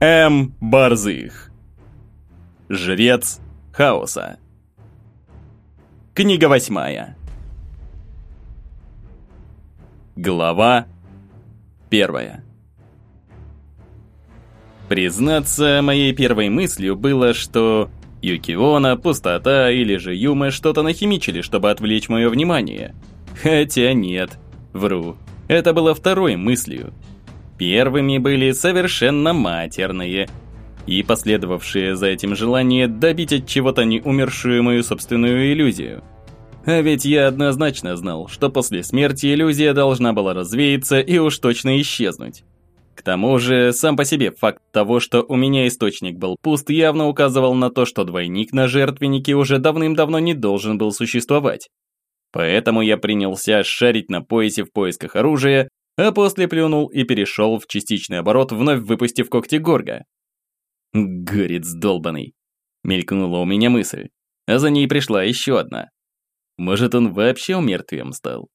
М. Барзых. Жрец хаоса. Книга восьмая. Глава первая. Признаться, моей первой мыслью было, что Юкиона, Пустота или же Юма что-то нахимичили, чтобы отвлечь мое внимание. Хотя нет, вру. Это было второй мыслью. Первыми были совершенно матерные и последовавшие за этим желание добить от чего-то неумершую мою собственную иллюзию. А ведь я однозначно знал, что после смерти иллюзия должна была развеяться и уж точно исчезнуть. К тому же, сам по себе факт того, что у меня источник был пуст, явно указывал на то, что двойник на жертвеннике уже давным-давно не должен был существовать. Поэтому я принялся шарить на поясе в поисках оружия, а после плюнул и перешел в частичный оборот, вновь выпустив когти горга. «Горец долбаный!» – мелькнула у меня мысль, а за ней пришла еще одна. Может, он вообще умертвием стал?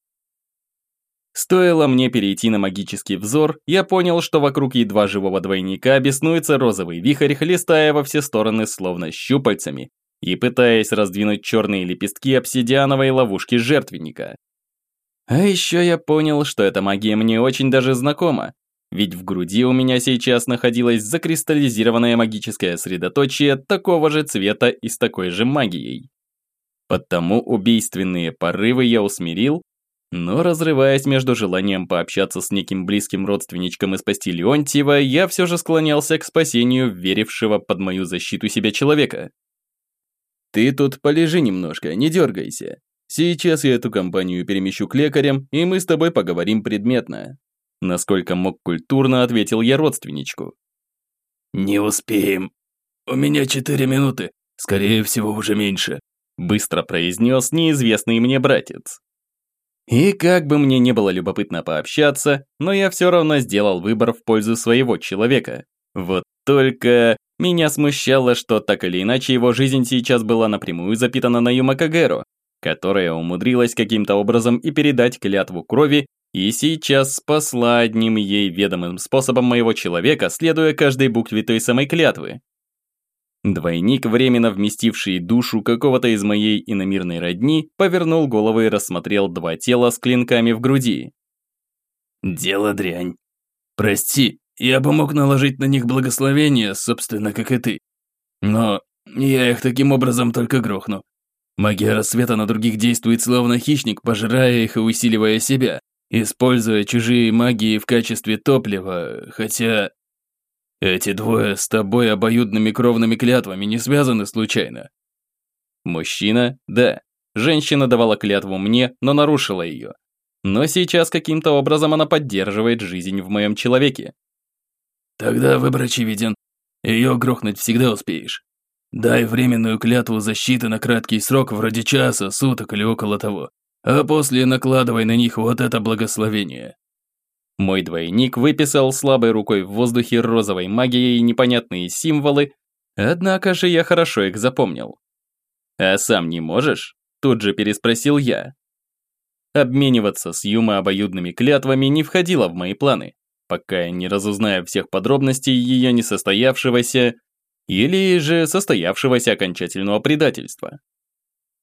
Стоило мне перейти на магический взор, я понял, что вокруг едва живого двойника беснуется розовый вихрь, хлестая во все стороны словно щупальцами и пытаясь раздвинуть черные лепестки обсидиановой ловушки жертвенника. А еще я понял, что эта магия мне очень даже знакома, ведь в груди у меня сейчас находилось закристаллизированное магическое средоточие такого же цвета и с такой же магией. Потому убийственные порывы я усмирил, но разрываясь между желанием пообщаться с неким близким родственничком и спасти Леонтьева, я все же склонялся к спасению верившего под мою защиту себя человека. «Ты тут полежи немножко, не дергайся. Сейчас я эту компанию перемещу к лекарям, и мы с тобой поговорим предметно». Насколько мог культурно, ответил я родственничку. «Не успеем. У меня четыре минуты, скорее всего, уже меньше», быстро произнес неизвестный мне братец. И как бы мне не было любопытно пообщаться, но я все равно сделал выбор в пользу своего человека. Вот только меня смущало, что так или иначе его жизнь сейчас была напрямую запитана на Юмакагеру, которая умудрилась каким-то образом и передать клятву крови, и сейчас спасла одним ей ведомым способом моего человека, следуя каждой букве той самой клятвы. Двойник, временно вместивший душу какого-то из моей иномирной родни, повернул голову и рассмотрел два тела с клинками в груди. «Дело дрянь. Прости, я бы мог наложить на них благословение, собственно, как и ты. Но я их таким образом только грохну. Магия рассвета на других действует словно хищник, пожирая их и усиливая себя, используя чужие магии в качестве топлива, хотя... Эти двое с тобой обоюдными кровными клятвами не связаны случайно. Мужчина, да. Женщина давала клятву мне, но нарушила ее. Но сейчас каким-то образом она поддерживает жизнь в моем человеке. Тогда выбор очевиден. Ее грохнуть всегда успеешь. Дай временную клятву защиты на краткий срок, вроде часа, суток или около того, а после накладывай на них вот это благословение». Мой двойник выписал слабой рукой в воздухе розовой магией непонятные символы, однако же я хорошо их запомнил. «А сам не можешь?» – тут же переспросил я. Обмениваться с Юма обоюдными клятвами не входило в мои планы, пока я не разузнаю всех подробностей ее несостоявшегося или же состоявшегося окончательного предательства.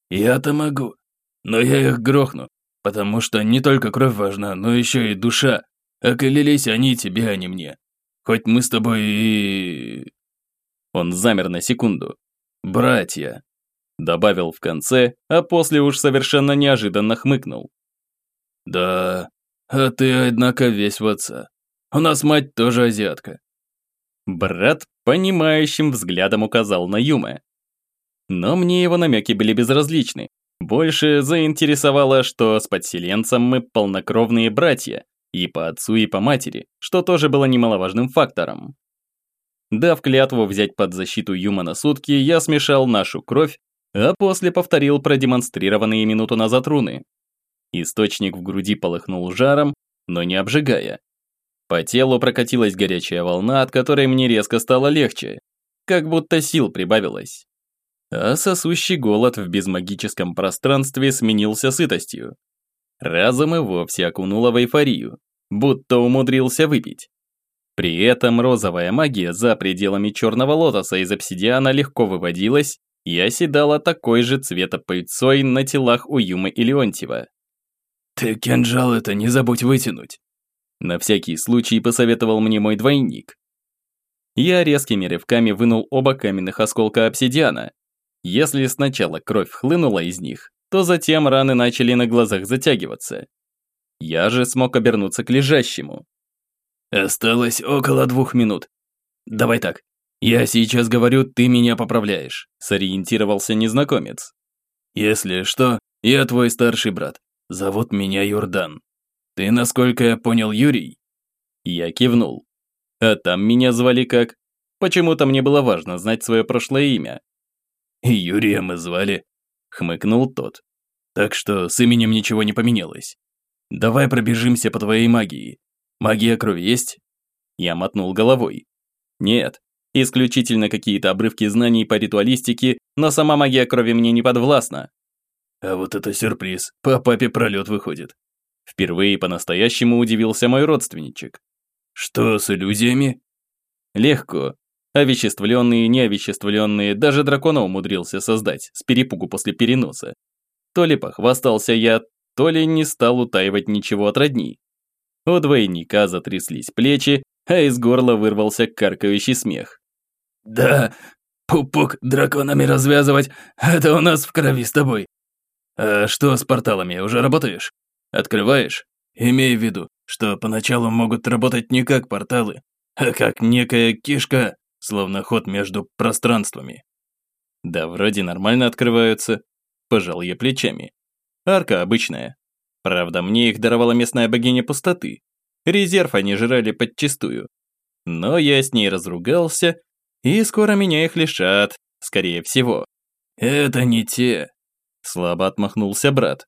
«Я-то могу, но я их грохну, потому что не только кровь важна, но еще и душа, околелись они тебе, а не мне. Хоть мы с тобой и...» Он замер на секунду. «Братья», добавил в конце, а после уж совершенно неожиданно хмыкнул. «Да, а ты, однако, весь в отца. У нас мать тоже азиатка. Брат понимающим взглядом указал на Юме. Но мне его намеки были безразличны. Больше заинтересовало, что с подселенцем мы полнокровные братья, и по отцу, и по матери, что тоже было немаловажным фактором. Дав клятву взять под защиту Юма на сутки, я смешал нашу кровь, а после повторил продемонстрированные минуту назад руны. Источник в груди полыхнул жаром, но не обжигая, по телу прокатилась горячая волна, от которой мне резко стало легче, как будто сил прибавилось. А сосущий голод в безмагическом пространстве сменился сытостью. Разом и вовсе окунуло в эйфорию, будто умудрился выпить. При этом розовая магия за пределами черного лотоса из обсидиана легко выводилась и оседала такой же цвета пыльцой на телах у Юмы и Леонтьева. «Ты кинжал это не забудь вытянуть», на всякий случай посоветовал мне мой двойник. Я резкими рывками вынул оба каменных осколка обсидиана. Если сначала кровь хлынула из них, то затем раны начали на глазах затягиваться. Я же смог обернуться к лежащему. Осталось около двух минут. Давай так, я сейчас говорю, ты меня поправляешь, сориентировался незнакомец. Если что, я твой старший брат. Зовут меня Юрдан. Ты, насколько я понял, Юрий? Я кивнул. А там меня звали как? Почему-то мне было важно знать свое прошлое имя. Юрия мы звали, хмыкнул тот. Так что с именем ничего не поменялось. Давай пробежимся по твоей магии. Магия крови есть? Я мотнул головой. Нет, исключительно какие-то обрывки знаний по ритуалистике, но сама магия крови мне не подвластна. А вот это сюрприз, по папе пролет выходит. Впервые по-настоящему удивился мой родственничек. Что с иллюзиями? Легко. Овеществленные, неовеществленные, даже дракона умудрился создать, с перепугу после переноса. То ли похвастался я, то ли не стал утаивать ничего от родни. У двойника затряслись плечи, а из горла вырвался каркающий смех. «Да, пупок драконами развязывать, это у нас в крови с тобой. А что с порталами, уже работаешь? Открываешь? Имей в виду, что поначалу могут работать не как порталы, а как некая кишка, словно ход между пространствами. Да вроде нормально открываются. Пожал я плечами. Арка обычная. Правда, мне их даровала местная богиня пустоты. Резерв они жрали подчистую. Но я с ней разругался, и скоро меня их лишат, скорее всего. Это не те. Слабо отмахнулся брат.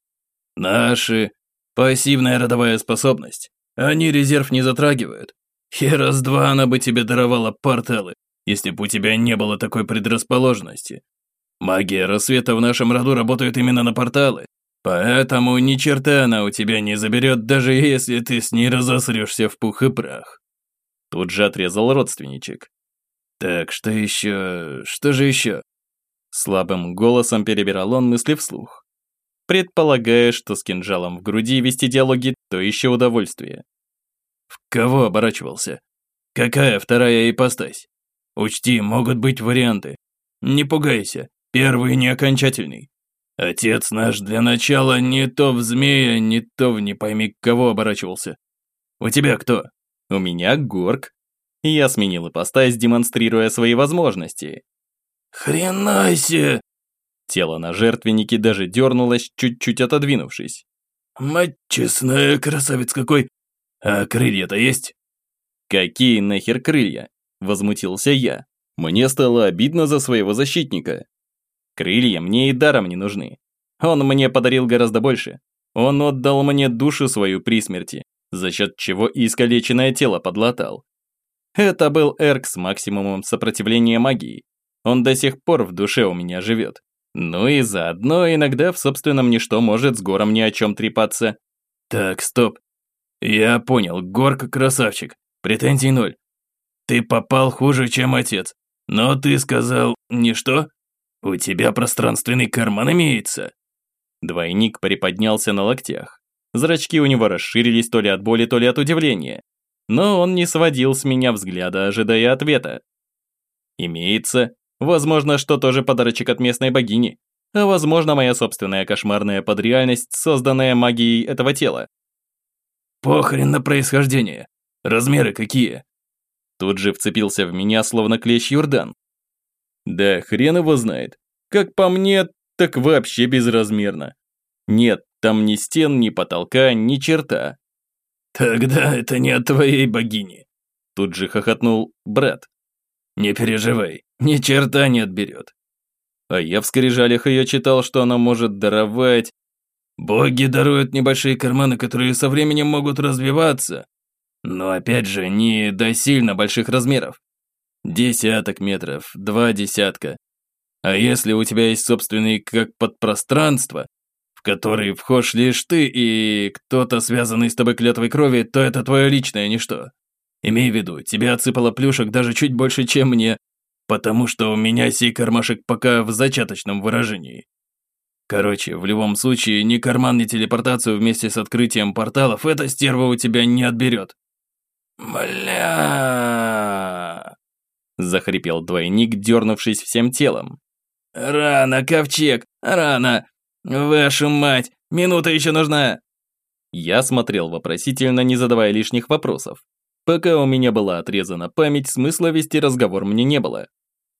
Наши Пассивная родовая способность. Они резерв не затрагивают. И раз-два она бы тебе даровала порталы, если бы у тебя не было такой предрасположенности. Магия рассвета в нашем роду работает именно на порталы, поэтому ни черта она у тебя не заберет, даже если ты с ней разосрешься в пух и прах. Тут же отрезал родственничек. Так, что еще? Что же еще? Слабым голосом перебирал он мысли вслух предполагая, что с кинжалом в груди вести диалоги – то еще удовольствие. В кого оборачивался? Какая вторая ипостась? Учти, могут быть варианты. Не пугайся, первый не окончательный. Отец наш для начала не то в змея, не то в не пойми кого оборачивался. У тебя кто? У меня Горг. Я сменил ипостась, демонстрируя свои возможности. «Хренайся!» Тело на жертвеннике даже дернулось, чуть-чуть отодвинувшись. «Мать честная, красавец какой! А крылья-то есть?» «Какие нахер крылья?» – возмутился я. Мне стало обидно за своего защитника. Крылья мне и даром не нужны. Он мне подарил гораздо больше. Он отдал мне душу свою при смерти, за счет чего и искалеченное тело подлатал. Это был Эрк с максимумом сопротивления магии. Он до сих пор в душе у меня живет. Ну и заодно иногда в собственном ничто может с Гором ни о чем трепаться. Так, стоп. Я понял, Горка красавчик. Претензий ноль. Ты попал хуже, чем отец. Но ты сказал ничто? У тебя пространственный карман имеется. Двойник приподнялся на локтях. Зрачки у него расширились то ли от боли, то ли от удивления. Но он не сводил с меня взгляда, ожидая ответа. Имеется, Возможно, что тоже подарочек от местной богини. А возможно, моя собственная кошмарная подреальность, созданная магией этого тела. Похрен на происхождение. Размеры какие? Тут же вцепился в меня, словно клещ Юрдан. Да хрен его знает. Как по мне, так вообще безразмерно. Нет, там ни стен, ни потолка, ни черта. Тогда это не от твоей богини. Тут же хохотнул брат. Не переживай, ни черта не отберет. А я в скрижалях ее читал, что она может даровать... Боги даруют небольшие карманы, которые со временем могут развиваться. Но опять же, не до сильно больших размеров. Десяток метров, два десятка. А если у тебя есть собственный как подпространство, в который вхож лишь ты и кто-то, связанный с тобой клятвой крови, то это твое личное ничто. Имей в виду, тебе отсыпало плюшек даже чуть больше, чем мне, потому что у меня сей кармашек пока в зачаточном выражении. Короче, в любом случае, ни карман, ни телепортацию вместе с открытием порталов эта стерва у тебя не отберет. «Бля!» – захрипел двойник, дернувшись всем телом. «Рано, ковчег, рано! Вашу мать, минута еще нужна!» Я смотрел вопросительно, не задавая лишних вопросов. Пока у меня была отрезана память, смысла вести разговор мне не было.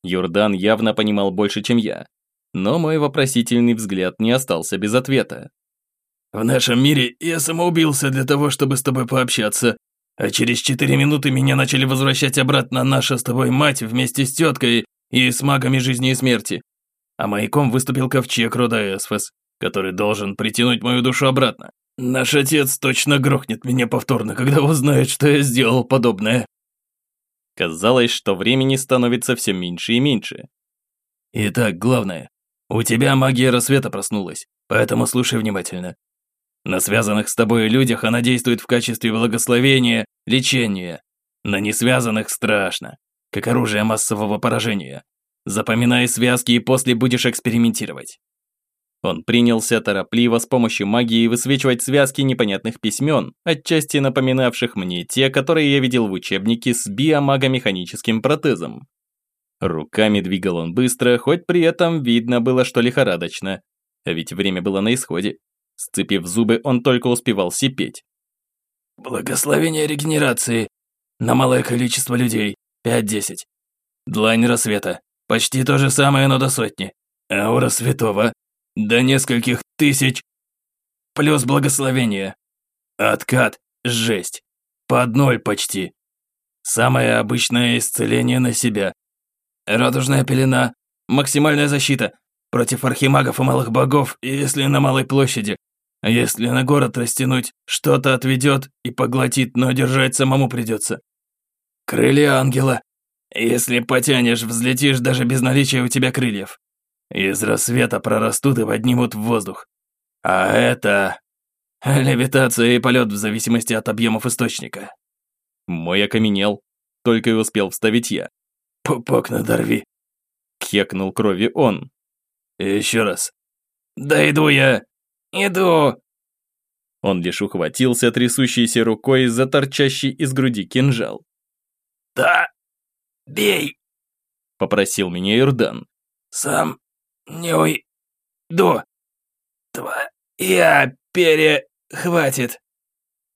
Юрдан явно понимал больше, чем я. Но мой вопросительный взгляд не остался без ответа. «В нашем мире я самоубился для того, чтобы с тобой пообщаться, а через четыре минуты меня начали возвращать обратно наша с тобой мать вместе с теткой и с магами жизни и смерти. А маяком выступил ковчег рода Эсфес, который должен притянуть мою душу обратно. Наш отец точно грохнет меня повторно, когда узнает, что я сделал подобное. Казалось, что времени становится все меньше и меньше. Итак, главное. У тебя магия рассвета проснулась, поэтому слушай внимательно. На связанных с тобой людях она действует в качестве благословения, лечения. На несвязанных страшно, как оружие массового поражения. Запоминай связки и после будешь экспериментировать. Он принялся торопливо с помощью магии высвечивать связки непонятных письмен, отчасти напоминавших мне те, которые я видел в учебнике с биомагомеханическим протезом. Руками двигал он быстро, хоть при этом видно было, что лихорадочно. А ведь время было на исходе. Сцепив зубы, он только успевал сипеть. «Благословение регенерации. На малое количество людей. 5-10. Длань рассвета. Почти то же самое, но до сотни. Аура святого. До нескольких тысяч. Плюс благословение. Откат. Жесть. Под ноль почти. Самое обычное исцеление на себя. Радужная пелена. Максимальная защита. Против архимагов и малых богов, если на малой площади. А если на город растянуть, что-то отведет и поглотит, но держать самому придется. Крылья ангела. Если потянешь, взлетишь даже без наличия у тебя крыльев. Из рассвета прорастут и поднимут в воздух. А это... Левитация и полет в зависимости от объемов источника. Мой окаменел. Только и успел вставить я. «Пупок надорви!» Кекнул крови он. «Еще раз!» «Да иду я!» «Иду!» Он лишь ухватился трясущейся рукой за торчащий из груди кинжал. «Да, бей!» Попросил меня Ирдан. «Сам не уйду. Твоя перехватит».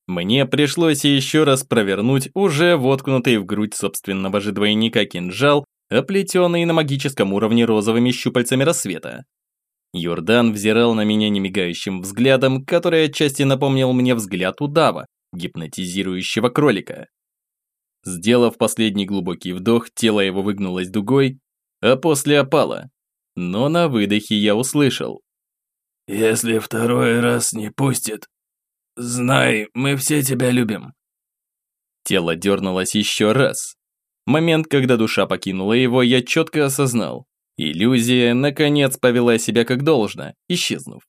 Мне пришлось еще раз провернуть уже воткнутый в грудь собственного же двойника кинжал, оплетенный на магическом уровне розовыми щупальцами рассвета. Йордан взирал на меня немигающим взглядом, который отчасти напомнил мне взгляд удава, гипнотизирующего кролика. Сделав последний глубокий вдох, тело его выгнулось дугой, а после опало, но на выдохе я услышал. «Если второй раз не пустит, знай, мы все тебя любим». Тело дернулось еще раз. Момент, когда душа покинула его, я четко осознал. Иллюзия, наконец, повела себя как должно, исчезнув.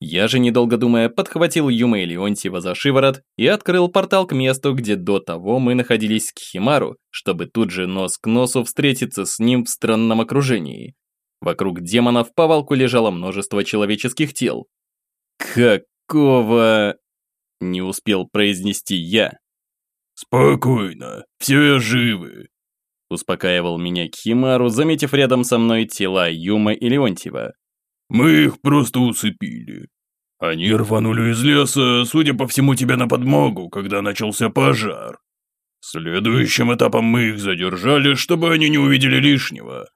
Я же, недолго думая, подхватил Юма и Леонтьева за шиворот и открыл портал к месту, где до того мы находились к Химару, чтобы тут же нос к носу встретиться с ним в странном окружении. Вокруг демона в повалку лежало множество человеческих тел. «Какого...» – не успел произнести я. «Спокойно, все живы», – успокаивал меня Кхимару, заметив рядом со мной тела Юма и Леонтьева. «Мы их просто усыпили. Они рванули из леса, судя по всему, тебе на подмогу, когда начался пожар. Следующим этапом мы их задержали, чтобы они не увидели лишнего.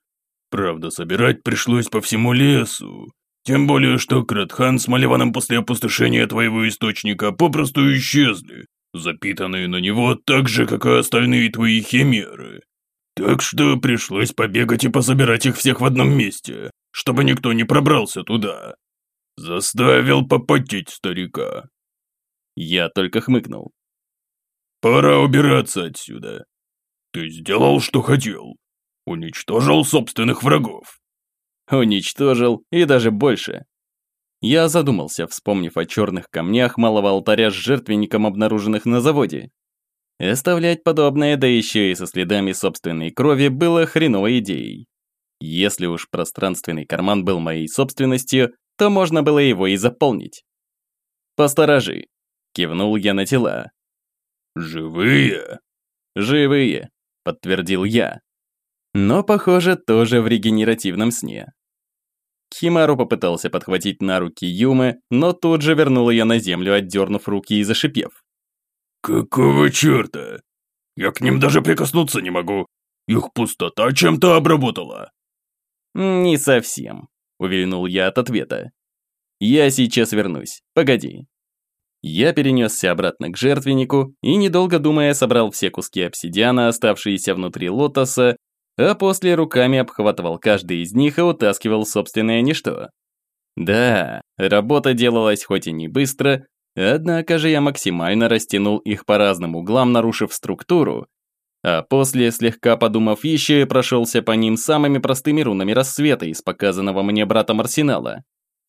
Правда, собирать пришлось по всему лесу. Тем более, что Кратхан с Маливаном после опустошения твоего источника попросту исчезли, запитанные на него так же, как и остальные твои химеры. Так что пришлось побегать и пособирать их всех в одном месте, чтобы никто не пробрался туда. Заставил попотеть старика. Я только хмыкнул. Пора убираться отсюда. Ты сделал, что хотел. Уничтожил собственных врагов. Уничтожил, и даже больше. Я задумался, вспомнив о черных камнях малого алтаря с жертвенником, обнаруженных на заводе. Оставлять подобное, да еще и со следами собственной крови, было хреновой идеей. Если уж пространственный карман был моей собственностью, то можно было его и заполнить. «Посторожи», — кивнул я на тела. «Живые?» «Живые», — подтвердил я. Но, похоже, тоже в регенеративном сне. Химару попытался подхватить на руки Юмы, но тут же вернул ее на землю, отдернув руки и зашипев. «Какого черта? Я к ним даже прикоснуться не могу. Их пустота чем-то обработала». «Не совсем», — увильнул я от ответа. «Я сейчас вернусь. Погоди». Я перенесся обратно к жертвеннику и, недолго думая, собрал все куски обсидиана, оставшиеся внутри лотоса, а после руками обхватывал каждый из них и утаскивал собственное ничто. Да, работа делалась хоть и не быстро, однако же я максимально растянул их по разным углам, нарушив структуру, а после, слегка подумав еще, и прошелся по ним самыми простыми рунами рассвета из показанного мне братом арсенала.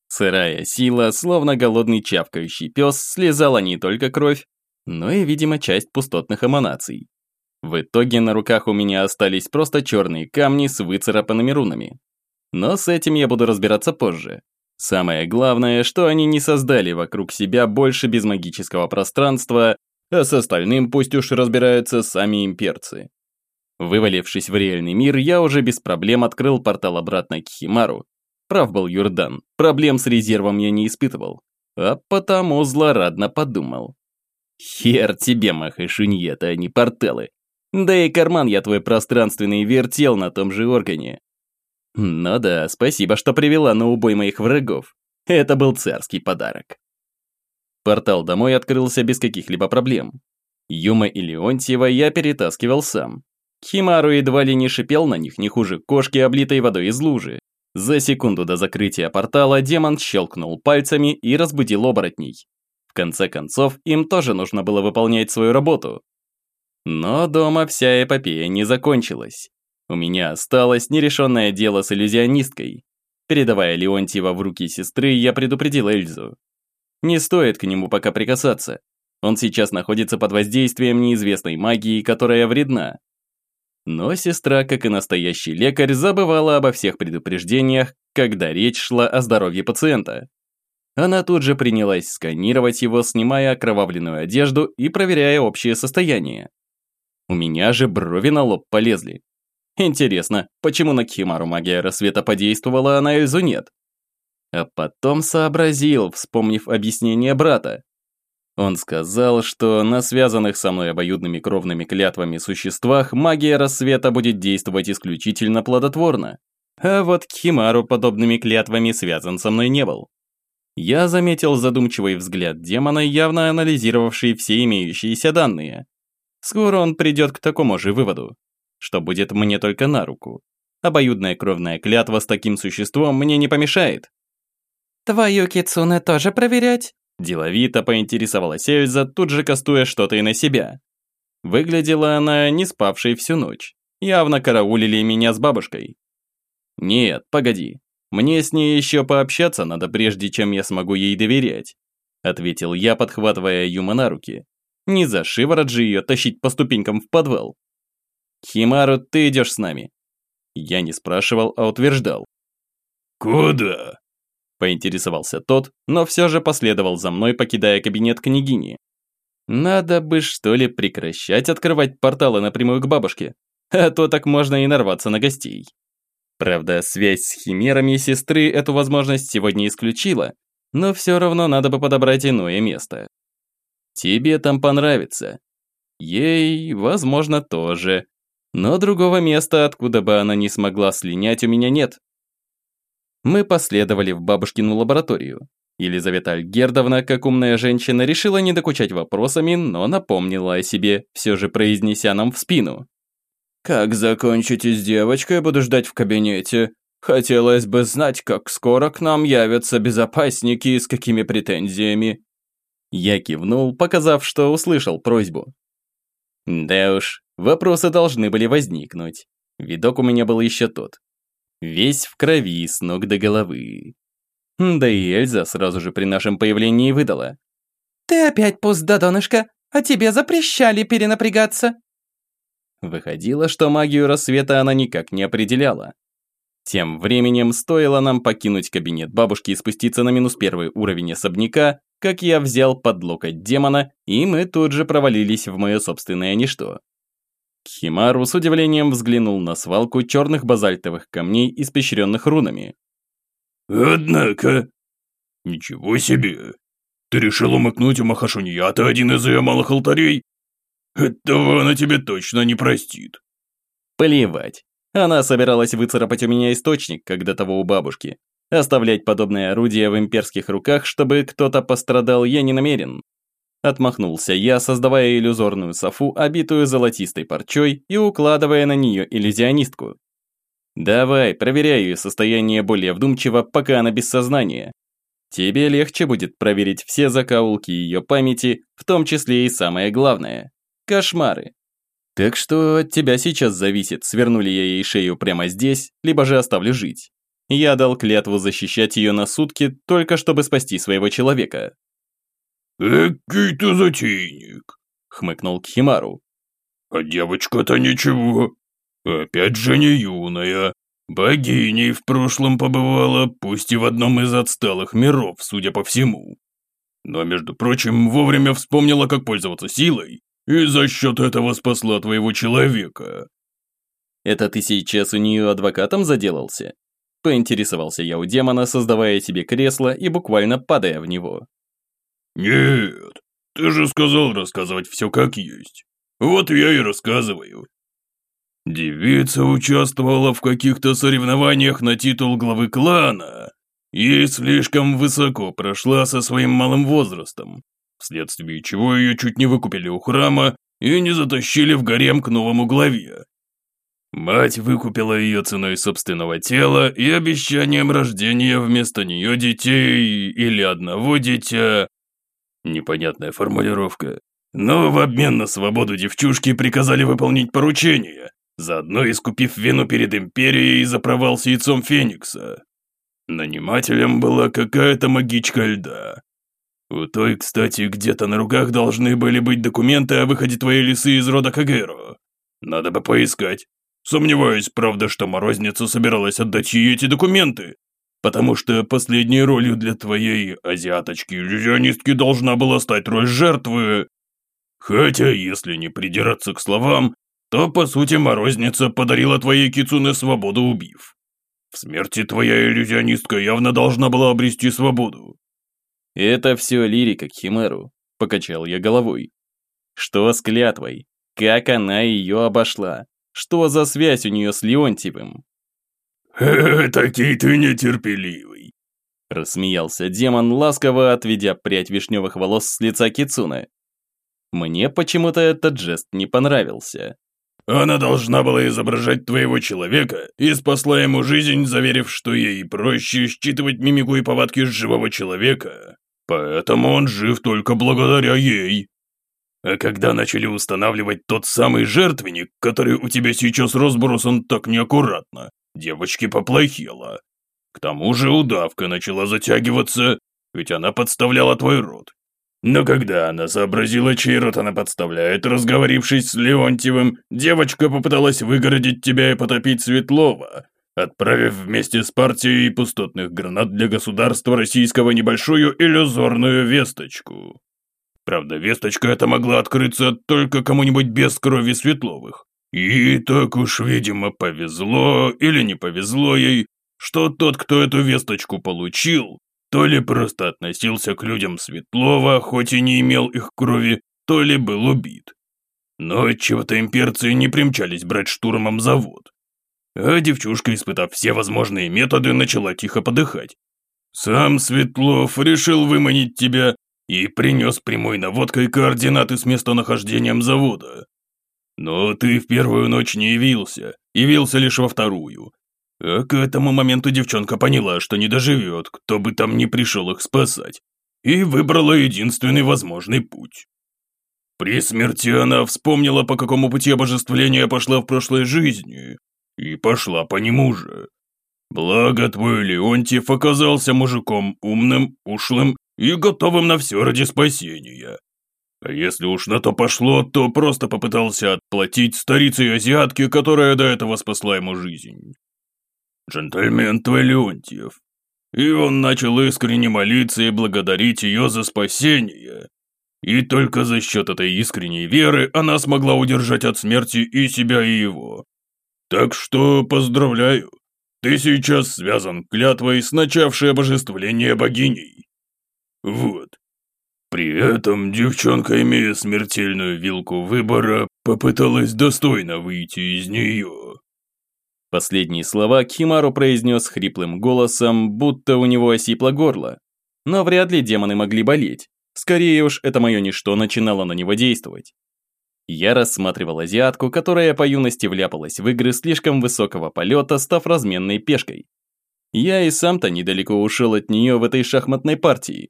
Сырая сила, словно голодный чавкающий пес, слезала не только кровь, но и, видимо, часть пустотных эманаций. В итоге на руках у меня остались просто черные камни с выцарапанными рунами. Но с этим я буду разбираться позже. Самое главное, что они не создали вокруг себя больше безмагического пространства, а с остальным пусть уж разбираются сами имперцы. Вывалившись в реальный мир, я уже без проблем открыл портал обратно к Химару. Прав был Юрдан, проблем с резервом я не испытывал, а потому злорадно подумал. Хер тебе, Махашуньета, а не порталы. Да и карман я твой пространственный вертел на том же органе. Ну да, спасибо, что привела на убой моих врагов. Это был царский подарок. Портал домой открылся без каких-либо проблем. Юма и Леонтьева я перетаскивал сам. Химару едва ли не шипел на них не хуже кошки, облитой водой из лужи. За секунду до закрытия портала демон щелкнул пальцами и разбудил оборотней. В конце концов, им тоже нужно было выполнять свою работу. Но дома вся эпопея не закончилась. У меня осталось нерешенное дело с иллюзионисткой. Передавая Леонтьева в руки сестры, я предупредил Эльзу. Не стоит к нему пока прикасаться. Он сейчас находится под воздействием неизвестной магии, которая вредна. Но сестра, как и настоящий лекарь, забывала обо всех предупреждениях, когда речь шла о здоровье пациента. Она тут же принялась сканировать его, снимая окровавленную одежду и проверяя общее состояние. У меня же брови на лоб полезли. Интересно, почему на Кхимару магия рассвета подействовала, а на Эльзу нет? А потом сообразил, вспомнив объяснение брата. Он сказал, что на связанных со мной обоюдными кровными клятвами существах магия рассвета будет действовать исключительно плодотворно. А вот Кхимару подобными клятвами связан со мной не был. Я заметил задумчивый взгляд демона, явно анализировавший все имеющиеся данные. Скоро он придет к такому же выводу, что будет мне только на руку. Обоюдная кровная клятва с таким существом мне не помешает. «Твою кицуне тоже проверять?» Деловито поинтересовалась Эльза, тут же кастуя что-то и на себя. Выглядела она не спавшей всю ночь. Явно караулили меня с бабушкой. «Нет, погоди. Мне с ней еще пообщаться надо, прежде чем я смогу ей доверять», ответил я, подхватывая Юма на руки. Не за шиворот же ее тащить по ступенькам в подвал. «Химару, ты идешь с нами». Я не спрашивал, а утверждал. «Куда?» Поинтересовался тот, но все же последовал за мной, покидая кабинет княгини. Надо бы, что ли, прекращать открывать порталы напрямую к бабушке, а то так можно и нарваться на гостей. Правда, связь с химерами сестры эту возможность сегодня исключила, но все равно надо бы подобрать иное место. Тебе там понравится. Ей, возможно, тоже. Но другого места, откуда бы она не смогла слинять, у меня нет. Мы последовали в бабушкину лабораторию. Елизавета Альгердовна, как умная женщина, решила не докучать вопросами, но напомнила о себе, все же произнеся нам в спину. «Как закончите с девочкой, буду ждать в кабинете. Хотелось бы знать, как скоро к нам явятся безопасники и с какими претензиями». Я кивнул, показав, что услышал просьбу. Да уж, вопросы должны были возникнуть. Видок у меня был еще тот. Весь в крови с ног до головы. Да и Эльза сразу же при нашем появлении выдала. «Ты опять пуст до донышка? А тебе запрещали перенапрягаться». Выходило, что магию рассвета она никак не определяла. Тем временем, стоило нам покинуть кабинет бабушки и спуститься на минус первый уровень особняка, как я взял под локоть демона, и мы тут же провалились в мое собственное ничто. Химару с удивлением взглянул на свалку черных базальтовых камней, испещренных рунами. «Однако...» «Ничего себе! Ты решил умыкнуть у Махашуньята один из ее малых алтарей? Этого она тебе точно не простит». Плевать. Она собиралась выцарапать у меня источник, когда того у бабушки. Оставлять подобное орудие в имперских руках, чтобы кто-то пострадал, я не намерен. Отмахнулся я, создавая иллюзорную софу, обитую золотистой парчой и укладывая на нее иллюзионистку. Давай, проверяй ее состояние более вдумчиво, пока она без сознания. Тебе легче будет проверить все закоулки ее памяти, в том числе и самое главное – кошмары. Так что от тебя сейчас зависит, свернули я ей шею прямо здесь, либо же оставлю жить. Я дал клятву защищать ее на сутки, только чтобы спасти своего человека. «Экий ты затейник», — хмыкнул Кхимару. «А девочка-то ничего. Опять же не юная. Богиней в прошлом побывала, пусть и в одном из отсталых миров, судя по всему. Но, между прочим, вовремя вспомнила, как пользоваться силой, и за счет этого спасла твоего человека». «Это ты сейчас у нее адвокатом заделался?» Поинтересовался я у демона, создавая себе кресло и буквально падая в него. «Нет, ты же сказал рассказывать все как есть. Вот я и рассказываю. Девица участвовала в каких-то соревнованиях на титул главы клана и слишком высоко прошла со своим малым возрастом, вследствие чего ее чуть не выкупили у храма и не затащили в гарем к новому главе. Мать выкупила ее ценой собственного тела и обещанием рождения вместо нее детей или одного дитя. Непонятная формулировка. Но в обмен на свободу девчушки приказали выполнить поручение, заодно искупив вину перед Империей за провал с яйцом Феникса. Нанимателем была какая-то магичка льда. У той, кстати, где-то на руках должны были быть документы о выходе твоей лисы из рода Кагеро. Надо бы поискать. Сомневаюсь, правда, что Морозница собиралась отдать ей эти документы, потому что последней ролью для твоей азиаточки-иллюзионистки должна была стать роль жертвы. Хотя, если не придираться к словам, то, по сути, Морозница подарила твоей Кицуне свободу, убив. В смерти твоя иллюзионистка явно должна была обрести свободу. Это все лирика к Химеру, покачал я головой. Что с клятвой? Как она ее обошла? Что за связь у нее с Леонтьевым? «Э, «Такий ты нетерпеливый», – рассмеялся демон, ласково отведя прядь вишневых волос с лица Кицуны. Мне почему-то этот жест не понравился. «Она должна была изображать твоего человека и спасла ему жизнь, заверив, что ей проще считывать мимику и повадки живого человека. Поэтому он жив только благодаря ей». А когда начали устанавливать тот самый жертвенник, который у тебя сейчас разбросан так неаккуратно, девочке поплохело. К тому же удавка начала затягиваться, ведь она подставляла твой рот. Но когда она сообразила, чей рот она подставляет, разговорившись с Леонтьевым, девочка попыталась выгородить тебя и потопить Светлова, отправив вместе с партией пустотных гранат для государства российского небольшую иллюзорную весточку. Правда, весточка эта могла открыться только кому-нибудь без крови Светловых. И так уж, видимо, повезло или не повезло ей, что тот, кто эту весточку получил, то ли просто относился к людям Светлова, хоть и не имел их крови, то ли был убит. Но чего-то имперцы не примчались брать штурмом завод. А девчушка, испытав все возможные методы, начала тихо подыхать. Сам Светлов решил выманить тебя и принес прямой наводкой координаты с местонахождением завода. Но ты в первую ночь не явился, явился лишь во вторую. А к этому моменту девчонка поняла, что не доживет, кто бы там ни пришел их спасать, и выбрала единственный возможный путь. При смерти она вспомнила, по какому пути обожествления пошла в прошлой жизни, и пошла по нему же. Благо твой Леонтьев оказался мужиком умным, ушлым и готовым на все ради спасения. А если уж на то пошло, то просто попытался отплатить старице-азиатке, которая до этого спасла ему жизнь. Джентльмен твой Леонтьев. И он начал искренне молиться и благодарить ее за спасение. И только за счет этой искренней веры она смогла удержать от смерти и себя, и его. Так что поздравляю. Ты сейчас связан клятвой с начавшей обожествление богиней. Вот. При этом девчонка, имея смертельную вилку выбора, попыталась достойно выйти из нее. Последние слова Кимару произнес хриплым голосом, будто у него осипло горло. Но вряд ли демоны могли болеть. Скорее уж, это мое ничто начинало на него действовать. Я рассматривал азиатку, которая по юности вляпалась в игры слишком высокого полета, став разменной пешкой. Я и сам-то недалеко ушел от нее в этой шахматной партии.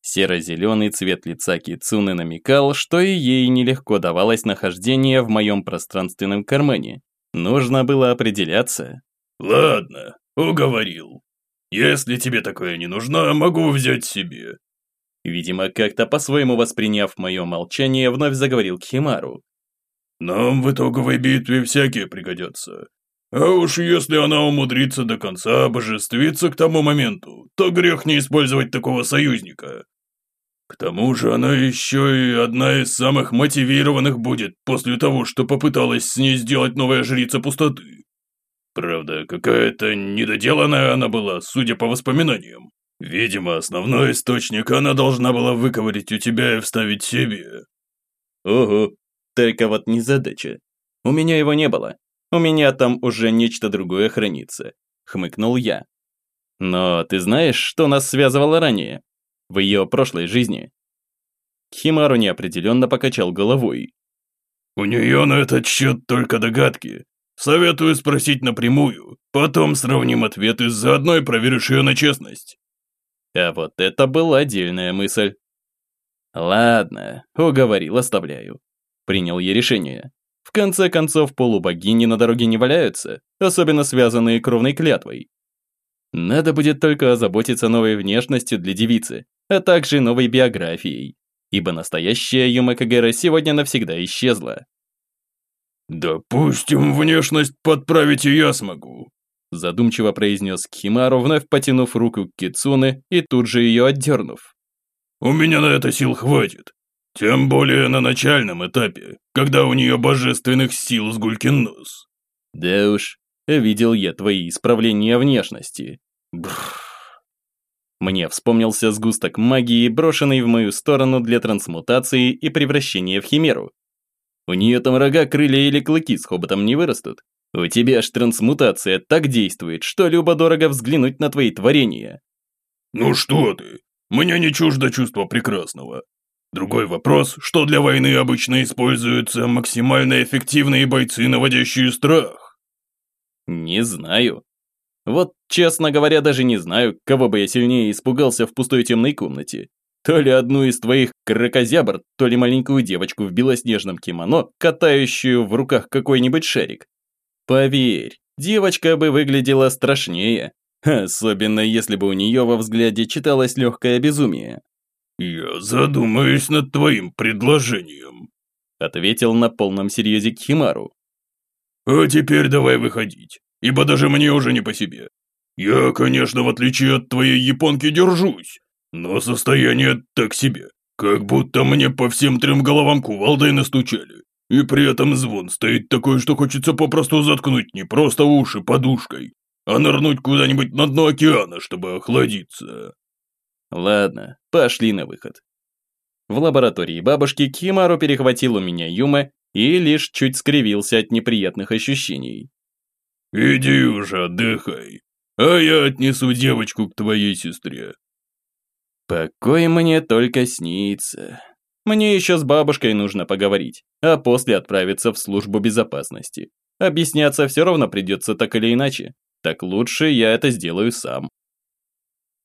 Серо-зеленый цвет лица Кицуны намекал, что и ей нелегко давалось нахождение в моем пространственном кармане. Нужно было определяться. «Ладно, уговорил. Если тебе такое не нужно, могу взять себе. Видимо, как-то по-своему восприняв мое молчание, вновь заговорил Кхимару. «Нам в итоговой битве всякие пригодятся. А уж если она умудрится до конца обожествиться к тому моменту, то грех не использовать такого союзника. К тому же она еще и одна из самых мотивированных будет после того, что попыталась с ней сделать новая жрица пустоты. Правда, какая-то недоделанная она была, судя по воспоминаниям. Видимо, основной источник она должна была выковырить у тебя и вставить себе. Ого, только вот не задача. У меня его не было. У меня там уже нечто другое хранится, хмыкнул я. Но ты знаешь, что нас связывало ранее? В ее прошлой жизни? Химару неопределенно покачал головой. У нее на этот счет только догадки. Советую спросить напрямую, потом сравним ответы, заодно и проверишь ее на честность. А вот это была отдельная мысль. Ладно, уговорил, оставляю. Принял я решение. В конце концов, полубогини на дороге не валяются, особенно связанные кровной клятвой. Надо будет только озаботиться новой внешностью для девицы, а также новой биографией, ибо настоящая Юма Кагера сегодня навсегда исчезла. «Допустим, внешность подправить и я смогу», задумчиво произнес Кхимару, вновь потянув руку к Кицуне и тут же ее отдернув. «У меня на это сил хватит. Тем более на начальном этапе, когда у нее божественных сил с гулькин нос». «Да уж, видел я твои исправления внешности». Бррр. Мне вспомнился сгусток магии, брошенный в мою сторону для трансмутации и превращения в химеру. У нее там рога, крылья или клыки с хоботом не вырастут, у тебя аж трансмутация так действует, что любо-дорого взглянуть на твои творения. Ну что ты, мне не чуждо чувство прекрасного. Другой вопрос, что для войны обычно используются максимально эффективные бойцы, наводящие страх. Не знаю. Вот, честно говоря, даже не знаю, кого бы я сильнее испугался в пустой темной комнате. То ли одну из твоих крокозябр, то ли маленькую девочку в белоснежном кимоно, катающую в руках какой-нибудь шарик. Поверь, девочка бы выглядела страшнее, особенно если бы у нее во взгляде читалось легкое безумие. «Я задумаюсь над твоим предложением», ответил на полном серьезе Кхимару. «А теперь давай выходить, ибо даже мне уже не по себе. Я, конечно, в отличие от твоей японки держусь, но состояние так себе, как будто мне по всем трем головам кувалдой настучали. И при этом звон стоит такой, что хочется попросту заткнуть не просто уши подушкой, а нырнуть куда-нибудь на дно океана, чтобы охладиться. Ладно, пошли на выход. В лаборатории бабушки Кимару перехватил у меня Юма и лишь чуть скривился от неприятных ощущений. «Иди уже отдыхай, а я отнесу девочку к твоей сестре». «Покой мне только снится», мне еще с бабушкой нужно поговорить, а после отправиться в службу безопасности. Объясняться все равно придется так или иначе. Так лучше я это сделаю сам.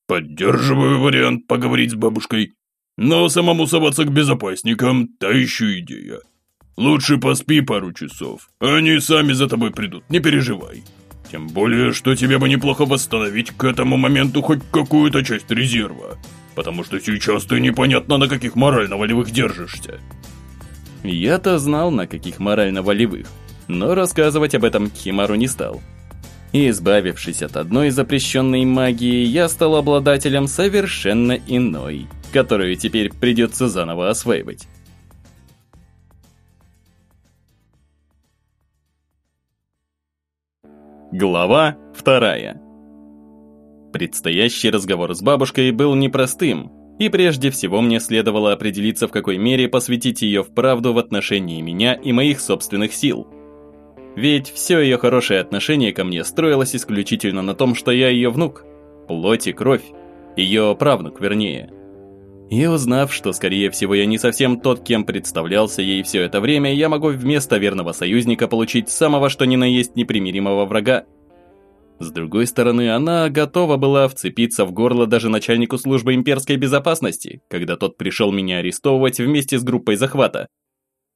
Поддерживаю вариант поговорить с бабушкой. Но самому соваться к безопасникам – та еще идея. Лучше поспи пару часов. Они сами за тобой придут, не переживай. Тем более, что тебе бы неплохо восстановить к этому моменту хоть какую-то часть резерва. Потому что сейчас ты непонятно на каких морально-волевых держишься. Я-то знал, на каких морально-волевых, но рассказывать об этом Химару не стал. И избавившись от одной запрещенной магии, я стал обладателем совершенно иной, которую теперь придется заново осваивать. Глава вторая. Предстоящий разговор с бабушкой был непростым, и прежде всего мне следовало определиться, в какой мере посвятить ее в правду в отношении меня и моих собственных сил. Ведь все ее хорошее отношение ко мне строилось исключительно на том, что я ее внук, плоть и кровь, ее правнук вернее. И узнав, что скорее всего я не совсем тот, кем представлялся ей все это время, я могу вместо верного союзника получить самого что ни на есть непримиримого врага – с другой стороны, она готова была вцепиться в горло даже начальнику службы имперской безопасности, когда тот пришел меня арестовывать вместе с группой захвата.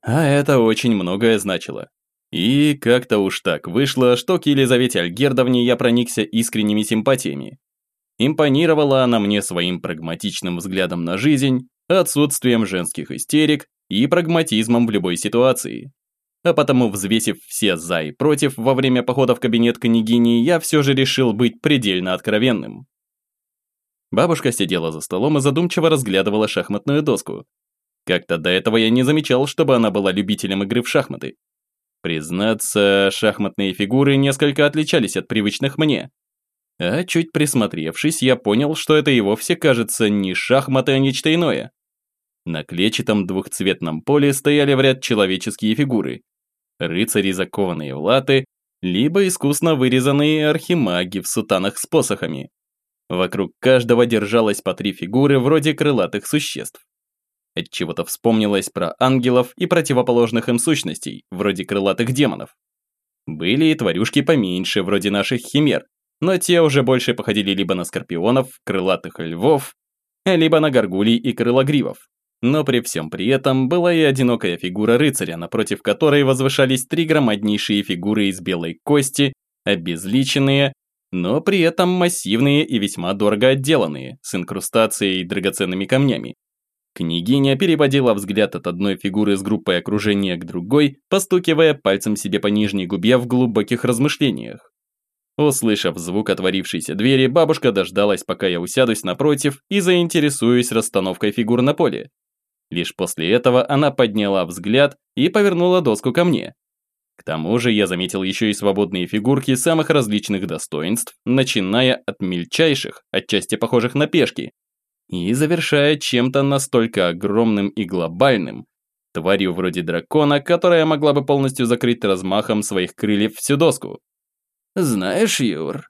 А это очень многое значило. И как-то уж так вышло, что к Елизавете Альгердовне я проникся искренними симпатиями. Импонировала она мне своим прагматичным взглядом на жизнь, отсутствием женских истерик и прагматизмом в любой ситуации. А потому, взвесив все «за» и «против» во время похода в кабинет княгини, я все же решил быть предельно откровенным. Бабушка сидела за столом и задумчиво разглядывала шахматную доску. Как-то до этого я не замечал, чтобы она была любителем игры в шахматы. Признаться, шахматные фигуры несколько отличались от привычных мне. А чуть присмотревшись, я понял, что это и вовсе кажется не шахматы, а нечто иное. На клетчатом двухцветном поле стояли в ряд человеческие фигуры рыцари, закованные в латы, либо искусно вырезанные архимаги в сутанах с посохами. Вокруг каждого держалось по три фигуры вроде крылатых существ. Отчего-то вспомнилось про ангелов и противоположных им сущностей, вроде крылатых демонов. Были и тварюшки поменьше, вроде наших химер, но те уже больше походили либо на скорпионов, крылатых львов, либо на горгулей и крылогривов. Но при всем при этом была и одинокая фигура рыцаря, напротив которой возвышались три громаднейшие фигуры из белой кости, обезличенные, но при этом массивные и весьма дорого отделанные, с инкрустацией и драгоценными камнями. Княгиня переводила взгляд от одной фигуры с группой окружения к другой, постукивая пальцем себе по нижней губе в глубоких размышлениях. Услышав звук отворившейся двери, бабушка дождалась, пока я усядусь напротив и заинтересуюсь расстановкой фигур на поле. Лишь после этого она подняла взгляд и повернула доску ко мне. К тому же я заметил еще и свободные фигурки самых различных достоинств, начиная от мельчайших, отчасти похожих на пешки, и завершая чем-то настолько огромным и глобальным, тварью вроде дракона, которая могла бы полностью закрыть размахом своих крыльев всю доску. «Знаешь, Юр...»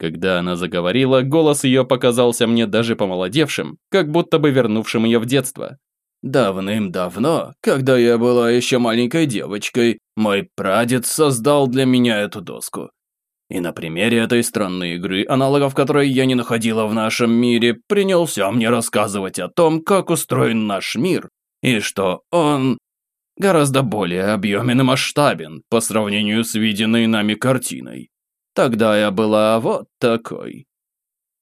Когда она заговорила, голос ее показался мне даже помолодевшим, как будто бы вернувшим ее в детство. Давным-давно, когда я была еще маленькой девочкой, мой прадед создал для меня эту доску. И на примере этой странной игры, аналогов которой я не находила в нашем мире, принялся мне рассказывать о том, как устроен наш мир, и что он гораздо более объемен и масштабен по сравнению с виденной нами картиной. Тогда я была вот такой.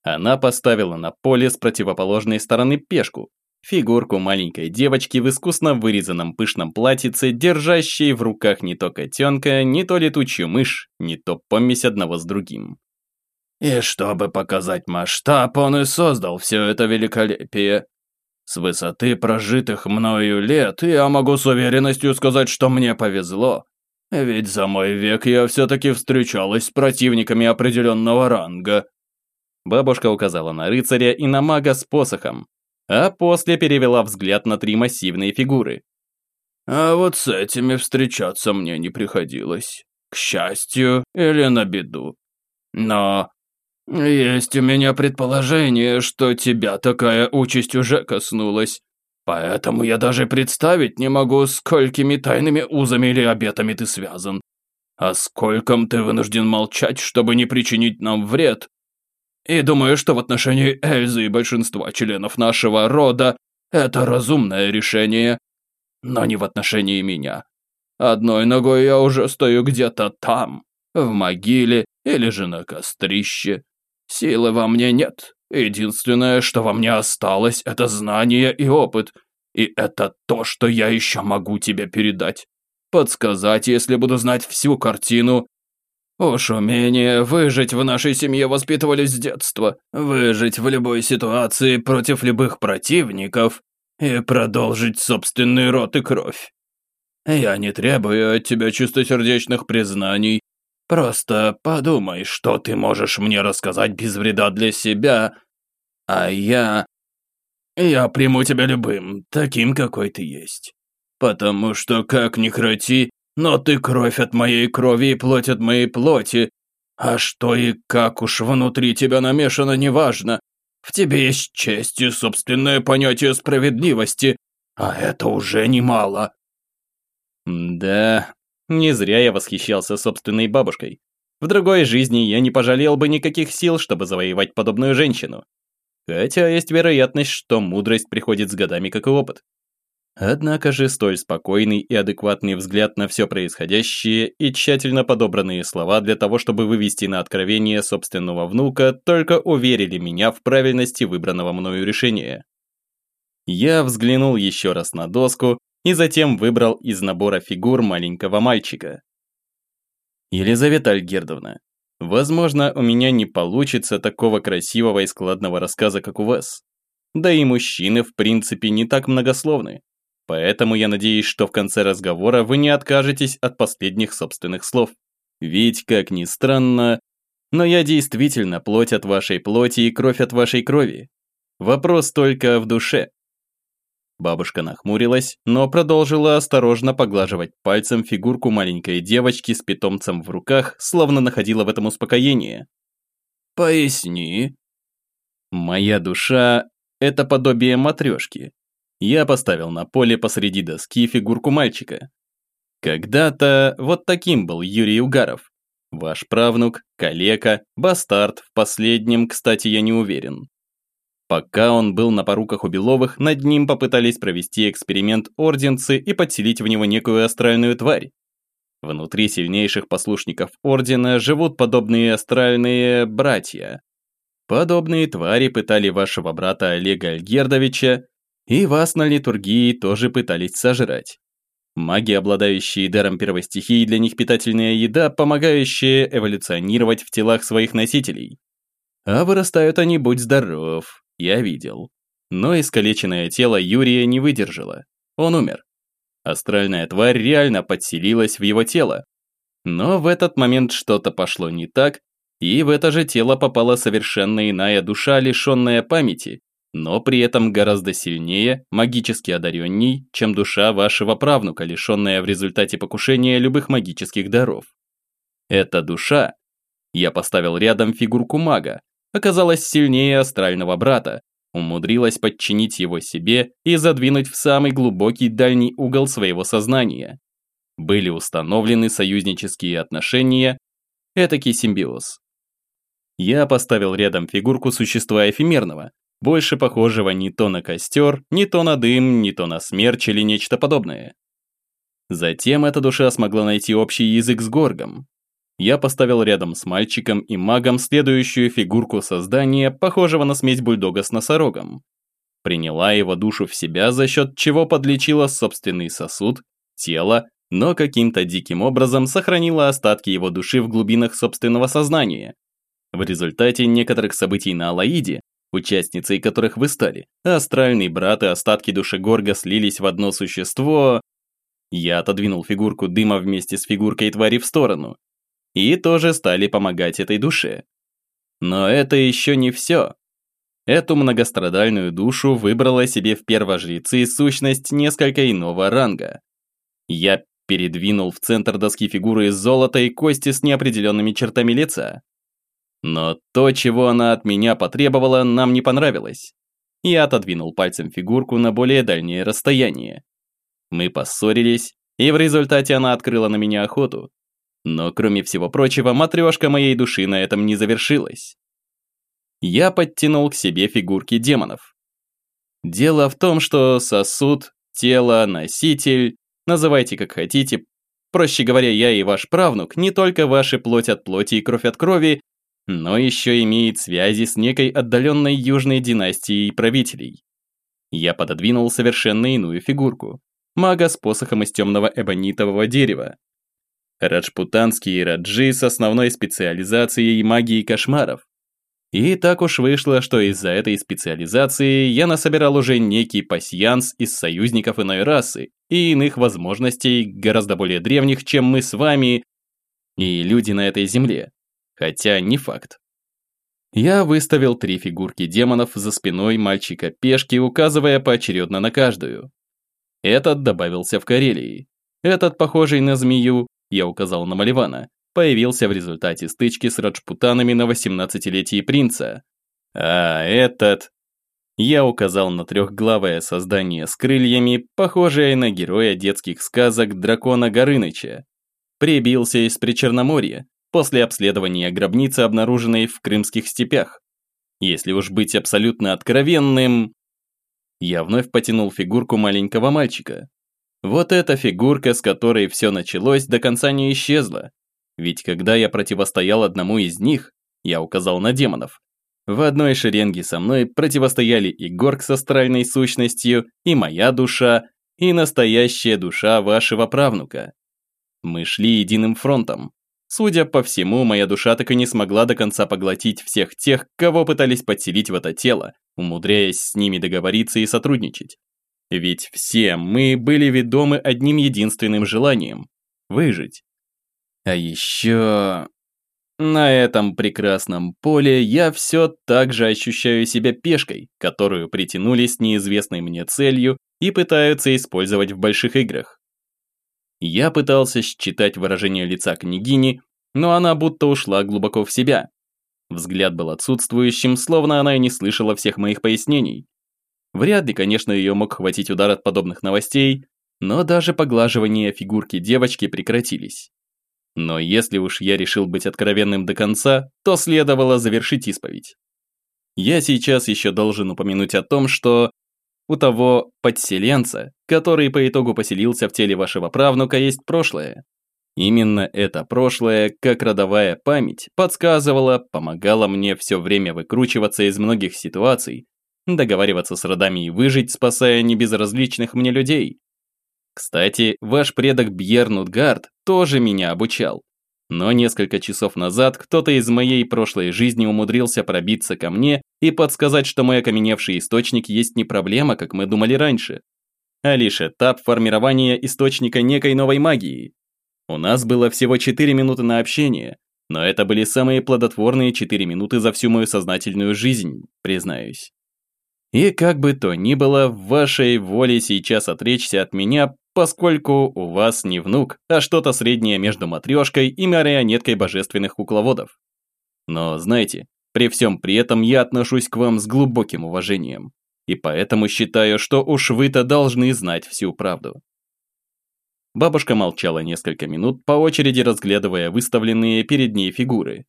Она поставила на поле с противоположной стороны пешку, фигурку маленькой девочки в искусно вырезанном пышном платьице, держащей в руках не то котенка, не то летучую мышь, не то помесь одного с другим. И чтобы показать масштаб, он и создал все это великолепие. С высоты прожитых мною лет я могу с уверенностью сказать, что мне повезло. Ведь за мой век я все-таки встречалась с противниками определенного ранга. Бабушка указала на рыцаря и на мага с посохом, а после перевела взгляд на три массивные фигуры. А вот с этими встречаться мне не приходилось. К счастью или на беду. Но есть у меня предположение, что тебя такая участь уже коснулась. Поэтому я даже представить не могу, сколькими тайными узами или обетами ты связан. А скольком ты вынужден молчать, чтобы не причинить нам вред, и думаю, что в отношении Эльзы и большинства членов нашего рода это разумное решение, но не в отношении меня. Одной ногой я уже стою где-то там, в могиле или же на кострище. Силы во мне нет, Единственное, что во мне осталось, это знание и опыт. И это то, что я еще могу тебе передать. Подсказать, если буду знать всю картину. Уж умение выжить в нашей семье воспитывались с детства. Выжить в любой ситуации против любых противников и продолжить собственный род и кровь. Я не требую от тебя чистосердечных признаний. Просто подумай, что ты можешь мне рассказать без вреда для себя, а я... Я приму тебя любым, таким, какой ты есть. Потому что, как ни крати, но ты кровь от моей крови и плоть от моей плоти. А что и как уж внутри тебя намешано, неважно. В тебе есть честь и собственное понятие справедливости, а это уже немало. Да, не зря я восхищался собственной бабушкой. В другой жизни я не пожалел бы никаких сил, чтобы завоевать подобную женщину. Хотя есть вероятность, что мудрость приходит с годами, как и опыт. Однако же столь спокойный и адекватный взгляд на все происходящее и тщательно подобранные слова для того, чтобы вывести на откровение собственного внука, только уверили меня в правильности выбранного мною решения. Я взглянул еще раз на доску и затем выбрал из набора фигур маленького мальчика. Елизавета Альгердовна, возможно, у меня не получится такого красивого и складного рассказа, как у вас. Да и мужчины, в принципе, не так многословны. Поэтому я надеюсь, что в конце разговора вы не откажетесь от последних собственных слов. Ведь, как ни странно, но я действительно плоть от вашей плоти и кровь от вашей крови. Вопрос только в душе. Бабушка нахмурилась, но продолжила осторожно поглаживать пальцем фигурку маленькой девочки с питомцем в руках, словно находила в этом успокоение. «Поясни». «Моя душа – это подобие матрешки, я поставил на поле посреди доски фигурку мальчика. Когда-то вот таким был Юрий Угаров. Ваш правнук, калека, бастард, в последнем, кстати, я не уверен. Пока он был на поруках у Беловых, над ним попытались провести эксперимент орденцы и подселить в него некую астральную тварь. Внутри сильнейших послушников ордена живут подобные астральные братья. Подобные твари пытали вашего брата Олега Альгердовича, и вас на литургии тоже пытались сожрать. Маги, обладающие даром первой стихии, для них питательная еда, помогающая эволюционировать в телах своих носителей. А вырастают они, будь здоров, я видел. Но искалеченное тело Юрия не выдержало. Он умер. Астральная тварь реально подселилась в его тело. Но в этот момент что-то пошло не так, и в это же тело попала совершенно иная душа, лишенная памяти, но при этом гораздо сильнее, магически одаренней, чем душа вашего правнука, лишенная в результате покушения любых магических даров. Эта душа, я поставил рядом фигурку мага, оказалась сильнее астрального брата, умудрилась подчинить его себе и задвинуть в самый глубокий дальний угол своего сознания. Были установлены союзнические отношения, этакий симбиоз. Я поставил рядом фигурку существа эфемерного, больше похожего не то на костер, не то на дым, не то на смерч или нечто подобное. Затем эта душа смогла найти общий язык с Горгом. Я поставил рядом с мальчиком и магом следующую фигурку создания, похожего на смесь бульдога с носорогом. Приняла его душу в себя, за счет чего подлечила собственный сосуд, тело, но каким-то диким образом сохранила остатки его души в глубинах собственного сознания. В результате некоторых событий на Алаиде участницей которых вы стали. Астральный брат и остатки души Горга слились в одно существо... Я отодвинул фигурку дыма вместе с фигуркой твари в сторону. И тоже стали помогать этой душе. Но это еще не все. Эту многострадальную душу выбрала себе в первожрецы сущность несколько иного ранга. Я передвинул в центр доски фигуры из золота и кости с неопределенными чертами лица. Но то, чего она от меня потребовала, нам не понравилось. Я отодвинул пальцем фигурку на более дальнее расстояние. Мы поссорились, и в результате она открыла на меня охоту. Но кроме всего прочего, матрешка моей души на этом не завершилась. Я подтянул к себе фигурки демонов. Дело в том, что сосуд, тело, носитель, называйте как хотите, проще говоря, я и ваш правнук, не только ваши плоть от плоти и кровь от крови, но еще имеет связи с некой отдаленной южной династией правителей. Я пододвинул совершенно иную фигурку. Мага с посохом из темного эбонитового дерева. Раджпутанские раджи с основной специализацией магии кошмаров. И так уж вышло, что из-за этой специализации я насобирал уже некий пасьянс из союзников иной расы и иных возможностей, гораздо более древних, чем мы с вами и люди на этой земле. Хотя не факт. Я выставил три фигурки демонов за спиной мальчика-пешки, указывая поочередно на каждую. Этот добавился в Карелии. Этот, похожий на змею, я указал на Маливана, появился в результате стычки с раджпутанами на 18-летии принца. А этот... Я указал на трехглавое создание с крыльями, похожее на героя детских сказок дракона Горыныча. Прибился из Причерноморья, после обследования гробницы, обнаруженной в крымских степях. Если уж быть абсолютно откровенным... Я вновь потянул фигурку маленького мальчика. Вот эта фигурка, с которой все началось, до конца не исчезла, ведь когда я противостоял одному из них, я указал на демонов, в одной шеренге со мной противостояли и Горг с астральной сущностью, и моя душа, и настоящая душа вашего правнука. Мы шли единым фронтом. Судя по всему, моя душа так и не смогла до конца поглотить всех тех, кого пытались подселить в это тело, умудряясь с ними договориться и сотрудничать. Ведь все мы были ведомы одним единственным желанием – выжить. А еще... На этом прекрасном поле я все так же ощущаю себя пешкой, которую притянули с неизвестной мне целью и пытаются использовать в больших играх. Я пытался считать выражение лица княгини, но она будто ушла глубоко в себя. Взгляд был отсутствующим, словно она и не слышала всех моих пояснений. Вряд ли, конечно, ее мог хватить удар от подобных новостей, но даже поглаживания фигурки девочки прекратились. Но если уж я решил быть откровенным до конца, то следовало завершить исповедь. Я сейчас еще должен упомянуть о том, что у того подселенца, который по итогу поселился в теле вашего правнука, есть прошлое. Именно это прошлое, как родовая память, подсказывала, помогала мне все время выкручиваться из многих ситуаций, договариваться с родами и выжить, спасая небезразличных мне людей. Кстати, ваш предок Бьернутгард тоже меня обучал. Но несколько часов назад кто-то из моей прошлой жизни умудрился пробиться ко мне и подсказать, что мой окаменевший источник есть не проблема, как мы думали раньше, а лишь этап формирования источника некой новой магии. У нас было всего 4 минуты на общение, но это были самые плодотворные 4 минуты за всю мою сознательную жизнь, признаюсь. И как бы то ни было, в вашей воле сейчас отречься от меня поскольку у вас не внук, а что-то среднее между матрешкой и марионеткой божественных кукловодов. Но знаете, при всем при этом я отношусь к вам с глубоким уважением, и поэтому считаю, что уж вы-то должны знать всю правду. Бабушка молчала несколько минут, по очереди разглядывая выставленные перед ней фигуры.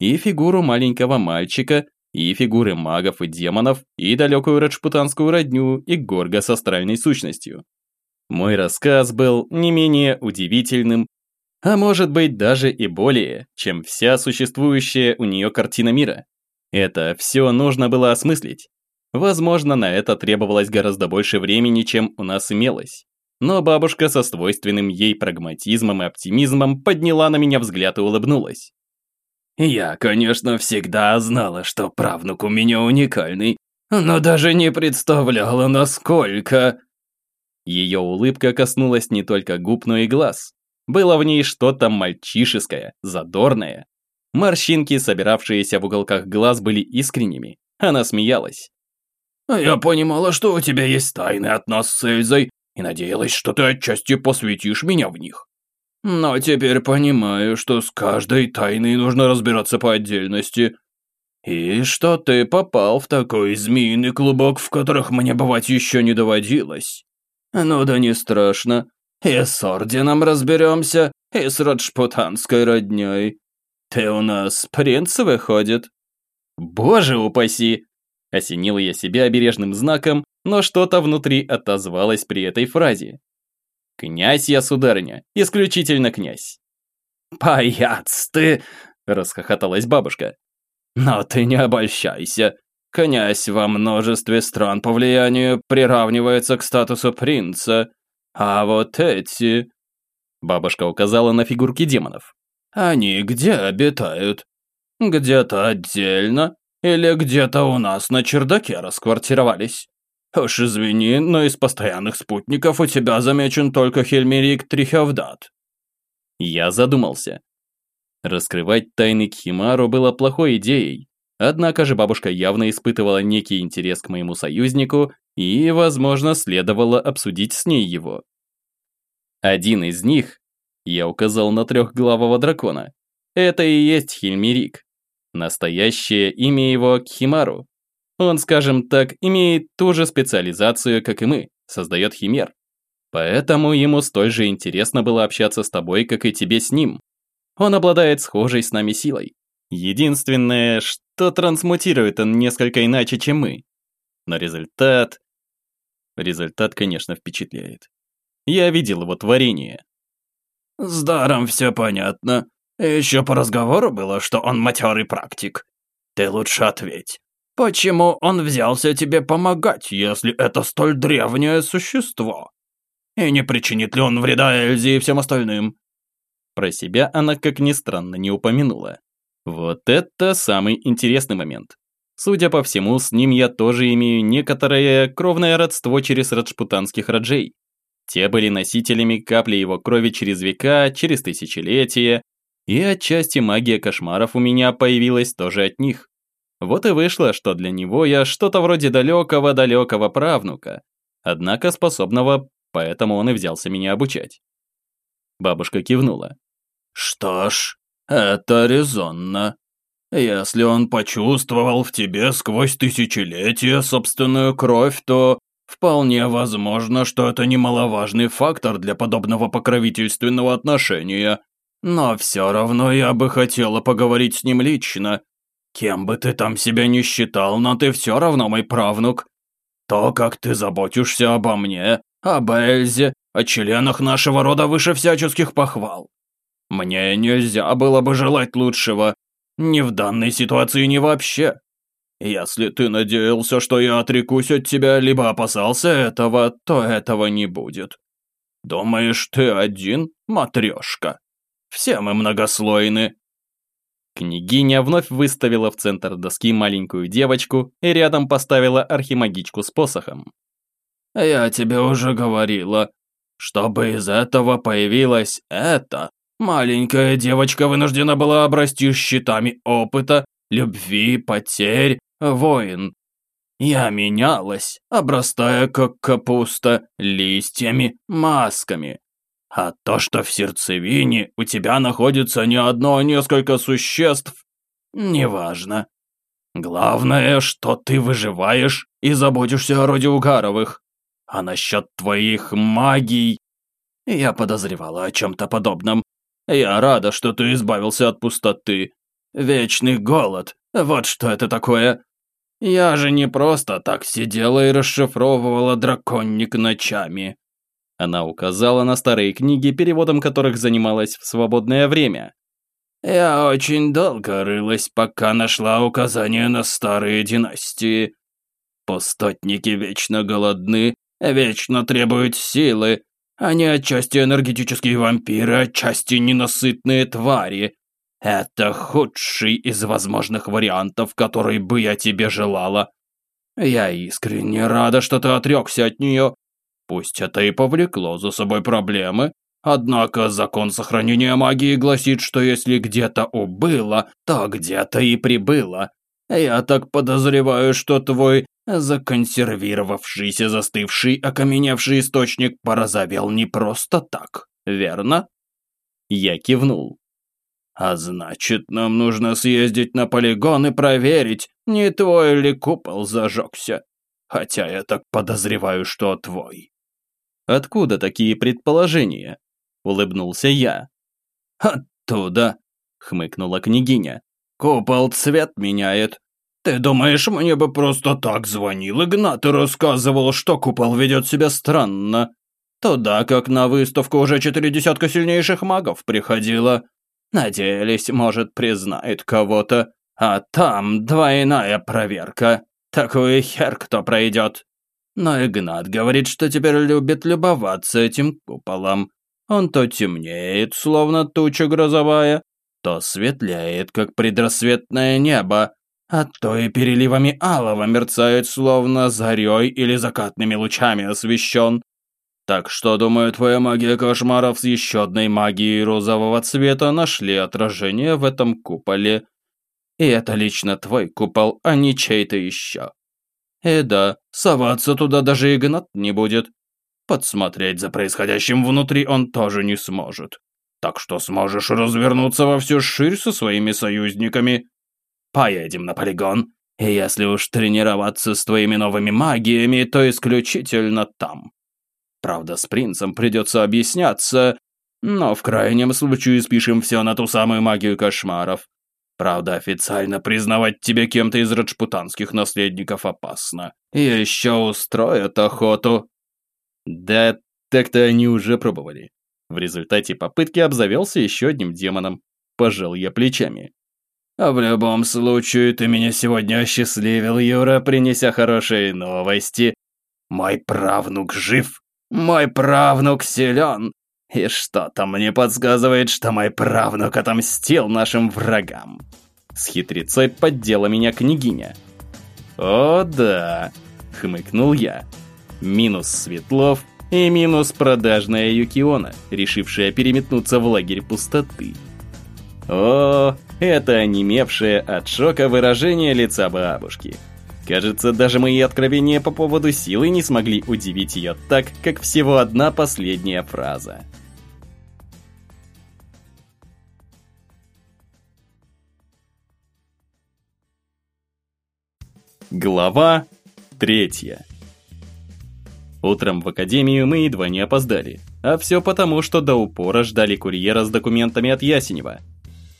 И фигуру маленького мальчика, и фигуры магов и демонов, и далекую раджпутанскую родню, и горга с астральной сущностью. Мой рассказ был не менее удивительным, а может быть даже и более, чем вся существующая у нее картина мира. Это все нужно было осмыслить. Возможно, на это требовалось гораздо больше времени, чем у нас имелось. Но бабушка со свойственным ей прагматизмом и оптимизмом подняла на меня взгляд и улыбнулась. «Я, конечно, всегда знала, что правнук у меня уникальный, но даже не представляла, насколько...» Ее улыбка коснулась не только губ, но и глаз. Было в ней что-то мальчишеское, задорное. Морщинки, собиравшиеся в уголках глаз, были искренними. Она смеялась. «Я понимала, что у тебя есть тайны от нас с Эльзой, и надеялась, что ты отчасти посвятишь меня в них. Но теперь понимаю, что с каждой тайной нужно разбираться по отдельности. И что ты попал в такой змеиный клубок, в которых мне бывать еще не доводилось. Ну да не страшно. И с орденом разберемся, и с раджпутанской родней. Ты у нас принц выходит? Боже упаси! Осенил я себя обережным знаком, но что-то внутри отозвалось при этой фразе. «Князь я, сударыня, исключительно князь». «Паяц ты!» – расхохоталась бабушка. Но ты не обольщайся. Князь во множестве стран по влиянию приравнивается к статусу принца, а вот эти...» Бабушка указала на фигурки демонов. «Они где обитают? Где-то отдельно или где-то у нас на чердаке расквартировались? Уж извини, но из постоянных спутников у тебя замечен только Хельмерик Трихевдат». Я задумался. Раскрывать тайны Кхимару было плохой идеей, Однако же бабушка явно испытывала некий интерес к моему союзнику, и, возможно, следовало обсудить с ней его. Один из них, я указал на трехглавого дракона, это и есть Хильмерик. Настоящее имя его Кхимару. Он, скажем так, имеет ту же специализацию, как и мы, создает химер. Поэтому ему столь же интересно было общаться с тобой, как и тебе с ним. Он обладает схожей с нами силой. Единственное, что трансмутирует он несколько иначе, чем мы. Но результат... Результат, конечно, впечатляет. Я видел его творение. С даром все понятно. Еще по разговору было, что он матерый практик. Ты лучше ответь. Почему он взялся тебе помогать, если это столь древнее существо? И не причинит ли он вреда Эльзе и всем остальным? Про себя она, как ни странно, не упомянула. Вот это самый интересный момент. Судя по всему, с ним я тоже имею некоторое кровное родство через раджпутанских раджей. Те были носителями капли его крови через века, через тысячелетия, и отчасти магия кошмаров у меня появилась тоже от них. Вот и вышло, что для него я что-то вроде далекого-далекого правнука, однако способного, поэтому он и взялся меня обучать. Бабушка кивнула. «Что ж, это резонно. Если он почувствовал в тебе сквозь тысячелетия собственную кровь, то вполне возможно, что это немаловажный фактор для подобного покровительственного отношения. Но все равно я бы хотела поговорить с ним лично. Кем бы ты там себя ни считал, но ты все равно мой правнук. То, как ты заботишься обо мне, об Эльзе, о членах нашего рода выше всяческих похвал. Мне нельзя было бы желать лучшего. Ни в данной ситуации, ни вообще. Если ты надеялся, что я отрекусь от тебя, либо опасался этого, то этого не будет. Думаешь, ты один, матрешка? Все мы многослойны. Княгиня вновь выставила в центр доски маленькую девочку и рядом поставила архимагичку с посохом. «Я тебе уже говорила, чтобы из этого появилось это, Маленькая девочка вынуждена была обрасти щитами опыта, любви, потерь, воин. Я менялась, обрастая как капуста, листьями, масками. А то, что в сердцевине у тебя находится не одно, а несколько существ, неважно. Главное, что ты выживаешь и заботишься о роде Угаровых. А насчет твоих магий... Я подозревала о чем-то подобном, я рада, что ты избавился от пустоты. Вечный голод. Вот что это такое. Я же не просто так сидела и расшифровывала драконник ночами. Она указала на старые книги, переводом которых занималась в свободное время. Я очень долго рылась, пока нашла указания на старые династии. Пустотники вечно голодны, вечно требуют силы, они отчасти энергетические вампиры, отчасти ненасытные твари. Это худший из возможных вариантов, который бы я тебе желала. Я искренне рада, что ты отрекся от нее. Пусть это и повлекло за собой проблемы, однако закон сохранения магии гласит, что если где-то убыло, то где-то и прибыло. Я так подозреваю, что твой законсервировавшийся, застывший, окаменевший источник порозовел не просто так, верно? Я кивнул. А значит, нам нужно съездить на полигон и проверить, не твой ли купол зажегся. Хотя я так подозреваю, что твой. Откуда такие предположения? Улыбнулся я. Оттуда, хмыкнула княгиня. Купол цвет меняет. Ты думаешь, мне бы просто так звонил Игнат и рассказывал, что купол ведет себя странно? Туда, как на выставку уже четыре десятка сильнейших магов приходило. Надеялись, может, признает кого-то. А там двойная проверка. Такую хер кто пройдет. Но Игнат говорит, что теперь любит любоваться этим куполом. Он то темнеет, словно туча грозовая, то светлеет, как предрассветное небо, а то и переливами алого мерцает, словно зарей или закатными лучами освещен. Так что, думаю, твоя магия кошмаров с еще одной магией розового цвета нашли отражение в этом куполе. И это лично твой купол, а не чей-то еще. И да, соваться туда даже Игнат не будет. Подсмотреть за происходящим внутри он тоже не сможет. Так что сможешь развернуться во всю ширь со своими союзниками. Поедем на полигон, и если уж тренироваться с твоими новыми магиями, то исключительно там. Правда, с принцем придется объясняться, но в крайнем случае спишем все на ту самую магию кошмаров. Правда, официально признавать тебя кем-то из раджпутанских наследников опасно. И еще устроят охоту. Да, так-то они уже пробовали. В результате попытки обзавелся еще одним демоном. Пожал я плечами. А в любом случае, ты меня сегодня осчастливил, Юра, принеся хорошие новости. Мой правнук жив. Мой правнук силен. И что-то мне подсказывает, что мой правнук отомстил нашим врагам. С хитрецой поддела меня княгиня. «О да!» — хмыкнул я. Минус Светлов и минус продажная Юкиона, решившая переметнуться в лагерь пустоты. О, это онемевшее от шока выражение лица бабушки. Кажется, даже мои откровения по поводу силы не смогли удивить ее так, как всего одна последняя фраза. Глава третья. Утром в академию мы едва не опоздали, а все потому, что до упора ждали курьера с документами от Ясенева.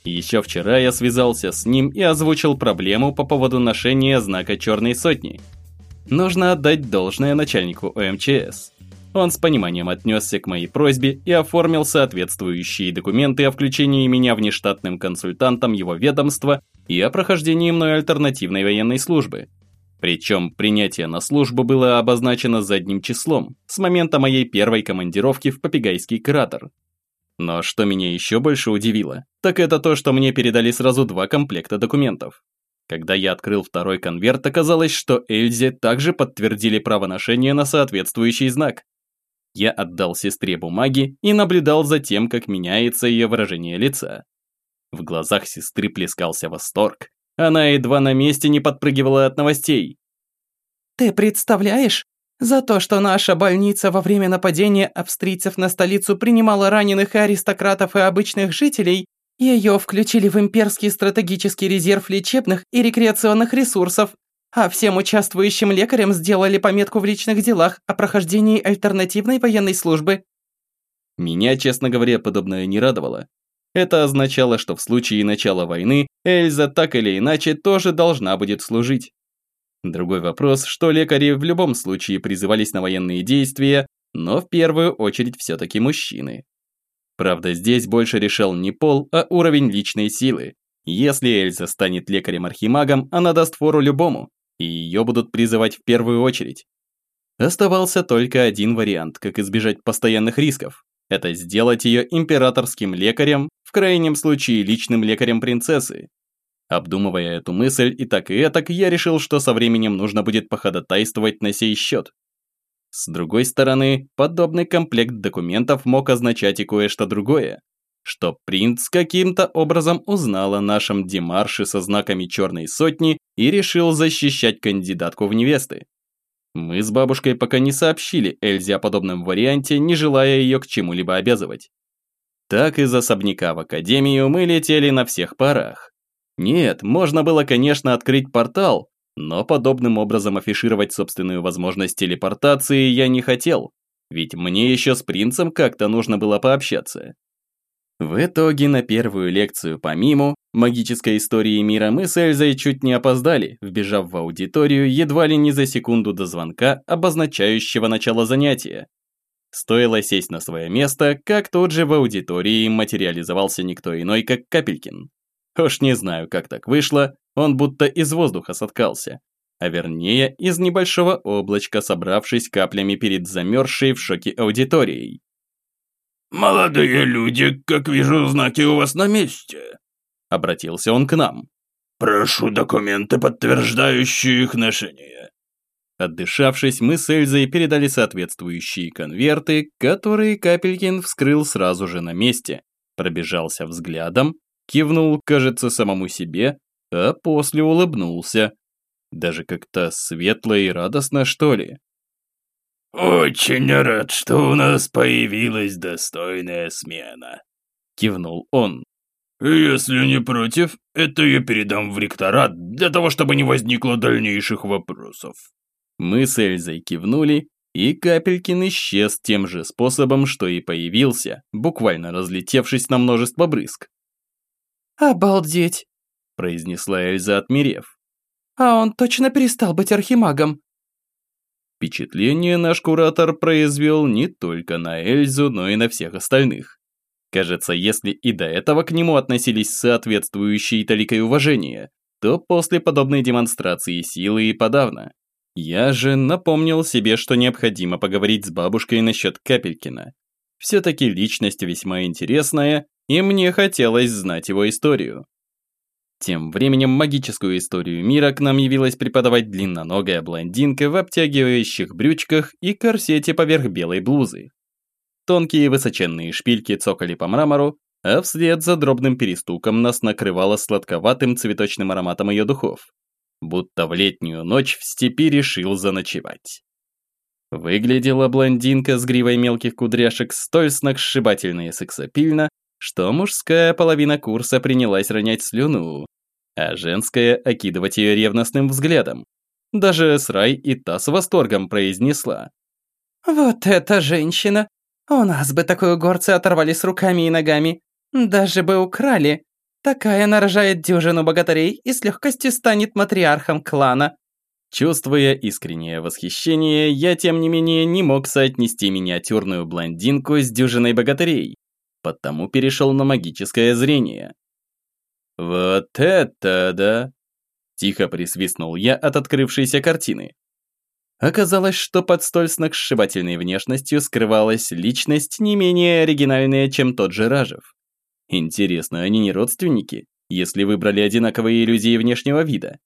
Еще вчера я связался с ним и озвучил проблему по поводу ношения знака Черной Сотни. Нужно отдать должное начальнику ОМЧС. Он с пониманием отнесся к моей просьбе и оформил соответствующие документы о включении меня внештатным консультантом его ведомства и о прохождении мной альтернативной военной службы. Причем принятие на службу было обозначено задним числом, с момента моей первой командировки в Попегайский кратер. Но что меня еще больше удивило, так это то, что мне передали сразу два комплекта документов. Когда я открыл второй конверт, оказалось, что Эльзе также подтвердили право ношения на соответствующий знак. Я отдал сестре бумаги и наблюдал за тем, как меняется ее выражение лица. В глазах сестры плескался восторг, она едва на месте не подпрыгивала от новостей. «Ты представляешь? За то, что наша больница во время нападения австрийцев на столицу принимала раненых и аристократов и обычных жителей, ее включили в имперский стратегический резерв лечебных и рекреационных ресурсов, а всем участвующим лекарям сделали пометку в личных делах о прохождении альтернативной военной службы». Меня, честно говоря, подобное не радовало. Это означало, что в случае начала войны Эльза так или иначе тоже должна будет служить. Другой вопрос, что лекари в любом случае призывались на военные действия, но в первую очередь все-таки мужчины. Правда, здесь больше решал не пол, а уровень личной силы. Если Эльза станет лекарем-архимагом, она даст фору любому, и ее будут призывать в первую очередь. Оставался только один вариант, как избежать постоянных рисков. Это сделать ее императорским лекарем, в крайнем случае личным лекарем принцессы. Обдумывая эту мысль и так и этак, я решил, что со временем нужно будет походатайствовать на сей счет. С другой стороны, подобный комплект документов мог означать и кое-что другое. Что принц каким-то образом узнал о нашем демарше со знаками черной сотни и решил защищать кандидатку в невесты. Мы с бабушкой пока не сообщили Эльзе о подобном варианте, не желая ее к чему-либо обязывать. Так из особняка в академию мы летели на всех парах. Нет, можно было, конечно, открыть портал, но подобным образом афишировать собственную возможность телепортации я не хотел, ведь мне еще с принцем как-то нужно было пообщаться. В итоге на первую лекцию по миму магической истории мира мы с Эльзой чуть не опоздали, вбежав в аудиторию едва ли не за секунду до звонка, обозначающего начало занятия. Стоило сесть на свое место, как тут же в аудитории материализовался никто иной, как Капелькин. Уж не знаю, как так вышло, он будто из воздуха соткался. А вернее, из небольшого облачка, собравшись каплями перед замерзшей в шоке аудиторией. «Молодые люди, как вижу, знаки у вас на месте», — обратился он к нам. «Прошу документы, подтверждающие их ношение». Отдышавшись, мы с Эльзой передали соответствующие конверты, которые Капелькин вскрыл сразу же на месте, пробежался взглядом, кивнул, кажется, самому себе, а после улыбнулся. Даже как-то светло и радостно, что ли. «Очень рад, что у нас появилась достойная смена», — кивнул он. «Если не против, это я передам в ректорат, для того, чтобы не возникло дальнейших вопросов». Мы с Эльзой кивнули, и Капелькин исчез тем же способом, что и появился, буквально разлетевшись на множество брызг. «Обалдеть!» – произнесла Эльза, отмерев. «А он точно перестал быть архимагом?» Впечатление наш куратор произвел не только на Эльзу, но и на всех остальных. Кажется, если и до этого к нему относились с соответствующей толикой уважения, то после подобной демонстрации силы и подавно. Я же напомнил себе, что необходимо поговорить с бабушкой насчет Капелькина. Все-таки личность весьма интересная, и мне хотелось знать его историю. Тем временем магическую историю мира к нам явилась преподавать длинноногая блондинка в обтягивающих брючках и корсете поверх белой блузы. Тонкие высоченные шпильки цокали по мрамору, а вслед за дробным перестуком нас накрывало сладковатым цветочным ароматом ее духов. Будто в летнюю ночь в степи решил заночевать. Выглядела блондинка с гривой мелких кудряшек столь сногсшибательно и сексапильно, что мужская половина курса принялась ронять слюну, а женская окидывать ее ревностным взглядом. Даже Срай и та с восторгом произнесла. «Вот эта женщина! У нас бы такую горцы оторвали с руками и ногами. Даже бы украли. Такая нарожает дюжину богатырей и с легкостью станет матриархом клана». Чувствуя искреннее восхищение, я тем не менее не мог соотнести миниатюрную блондинку с дюжиной богатырей, потому перешел на магическое зрение. «Вот это да!» Тихо присвистнул я от открывшейся картины. Оказалось, что под столь сногсшибательной внешностью скрывалась личность не менее оригинальная, чем тот же Ражев. Интересно, они не родственники, если выбрали одинаковые иллюзии внешнего вида?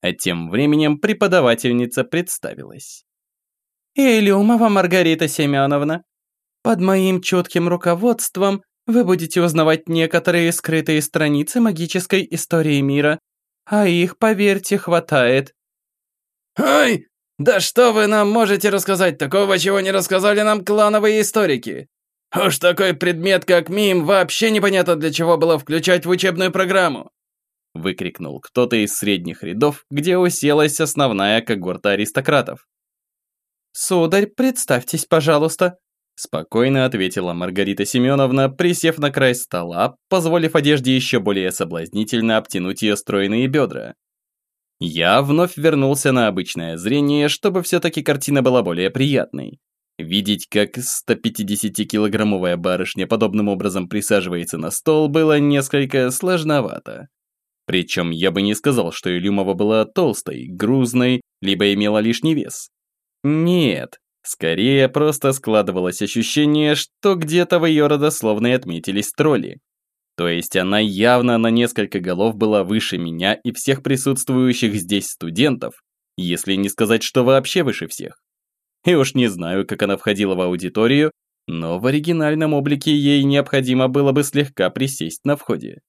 А тем временем преподавательница представилась. «Илюмова Маргарита Семеновна, под моим чутким руководством вы будете узнавать некоторые скрытые страницы магической истории мира, а их, поверьте, хватает». «Ой, да что вы нам можете рассказать такого, чего не рассказали нам клановые историки? Уж такой предмет, как мим, вообще непонятно для чего было включать в учебную программу!» Выкрикнул кто-то из средних рядов, где уселась основная когорта аристократов. «Сударь, представьтесь, пожалуйста», Спокойно ответила Маргарита Семеновна, присев на край стола, позволив одежде еще более соблазнительно обтянуть ее стройные бедра. Я вновь вернулся на обычное зрение, чтобы все-таки картина была более приятной. Видеть, как 150-килограммовая барышня подобным образом присаживается на стол, было несколько сложновато. Причем я бы не сказал, что Илюмова была толстой, грузной, либо имела лишний вес. Нет, Скорее, просто складывалось ощущение, что где-то в ее родословной отметились тролли. То есть она явно на несколько голов была выше меня и всех присутствующих здесь студентов, если не сказать, что вообще выше всех. И уж не знаю, как она входила в аудиторию, но в оригинальном облике ей необходимо было бы слегка присесть на входе.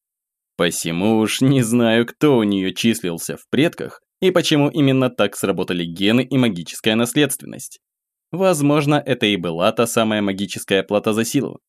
Посему уж не знаю, кто у нее числился в предках и почему именно так сработали гены и магическая наследственность. Возможно, это и была та самая магическая плата за силу.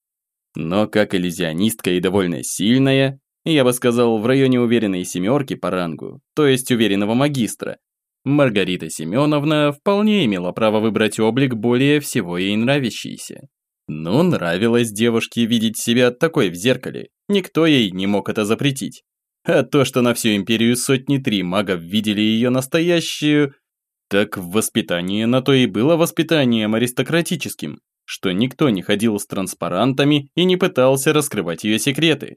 Но как иллюзионистка и довольно сильная, я бы сказал, в районе уверенной семерки по рангу, то есть уверенного магистра, Маргарита Семеновна вполне имела право выбрать облик более всего ей нравящийся. Но нравилось девушке видеть себя такой в зеркале, никто ей не мог это запретить. А то, что на всю империю сотни три магов видели ее настоящую, так в воспитании на то и было воспитанием аристократическим, что никто не ходил с транспарантами и не пытался раскрывать ее секреты.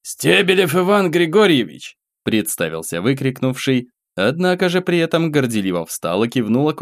«Стебелев Иван Григорьевич!» представился выкрикнувший, однако же при этом горделиво встал и кивнул окружающим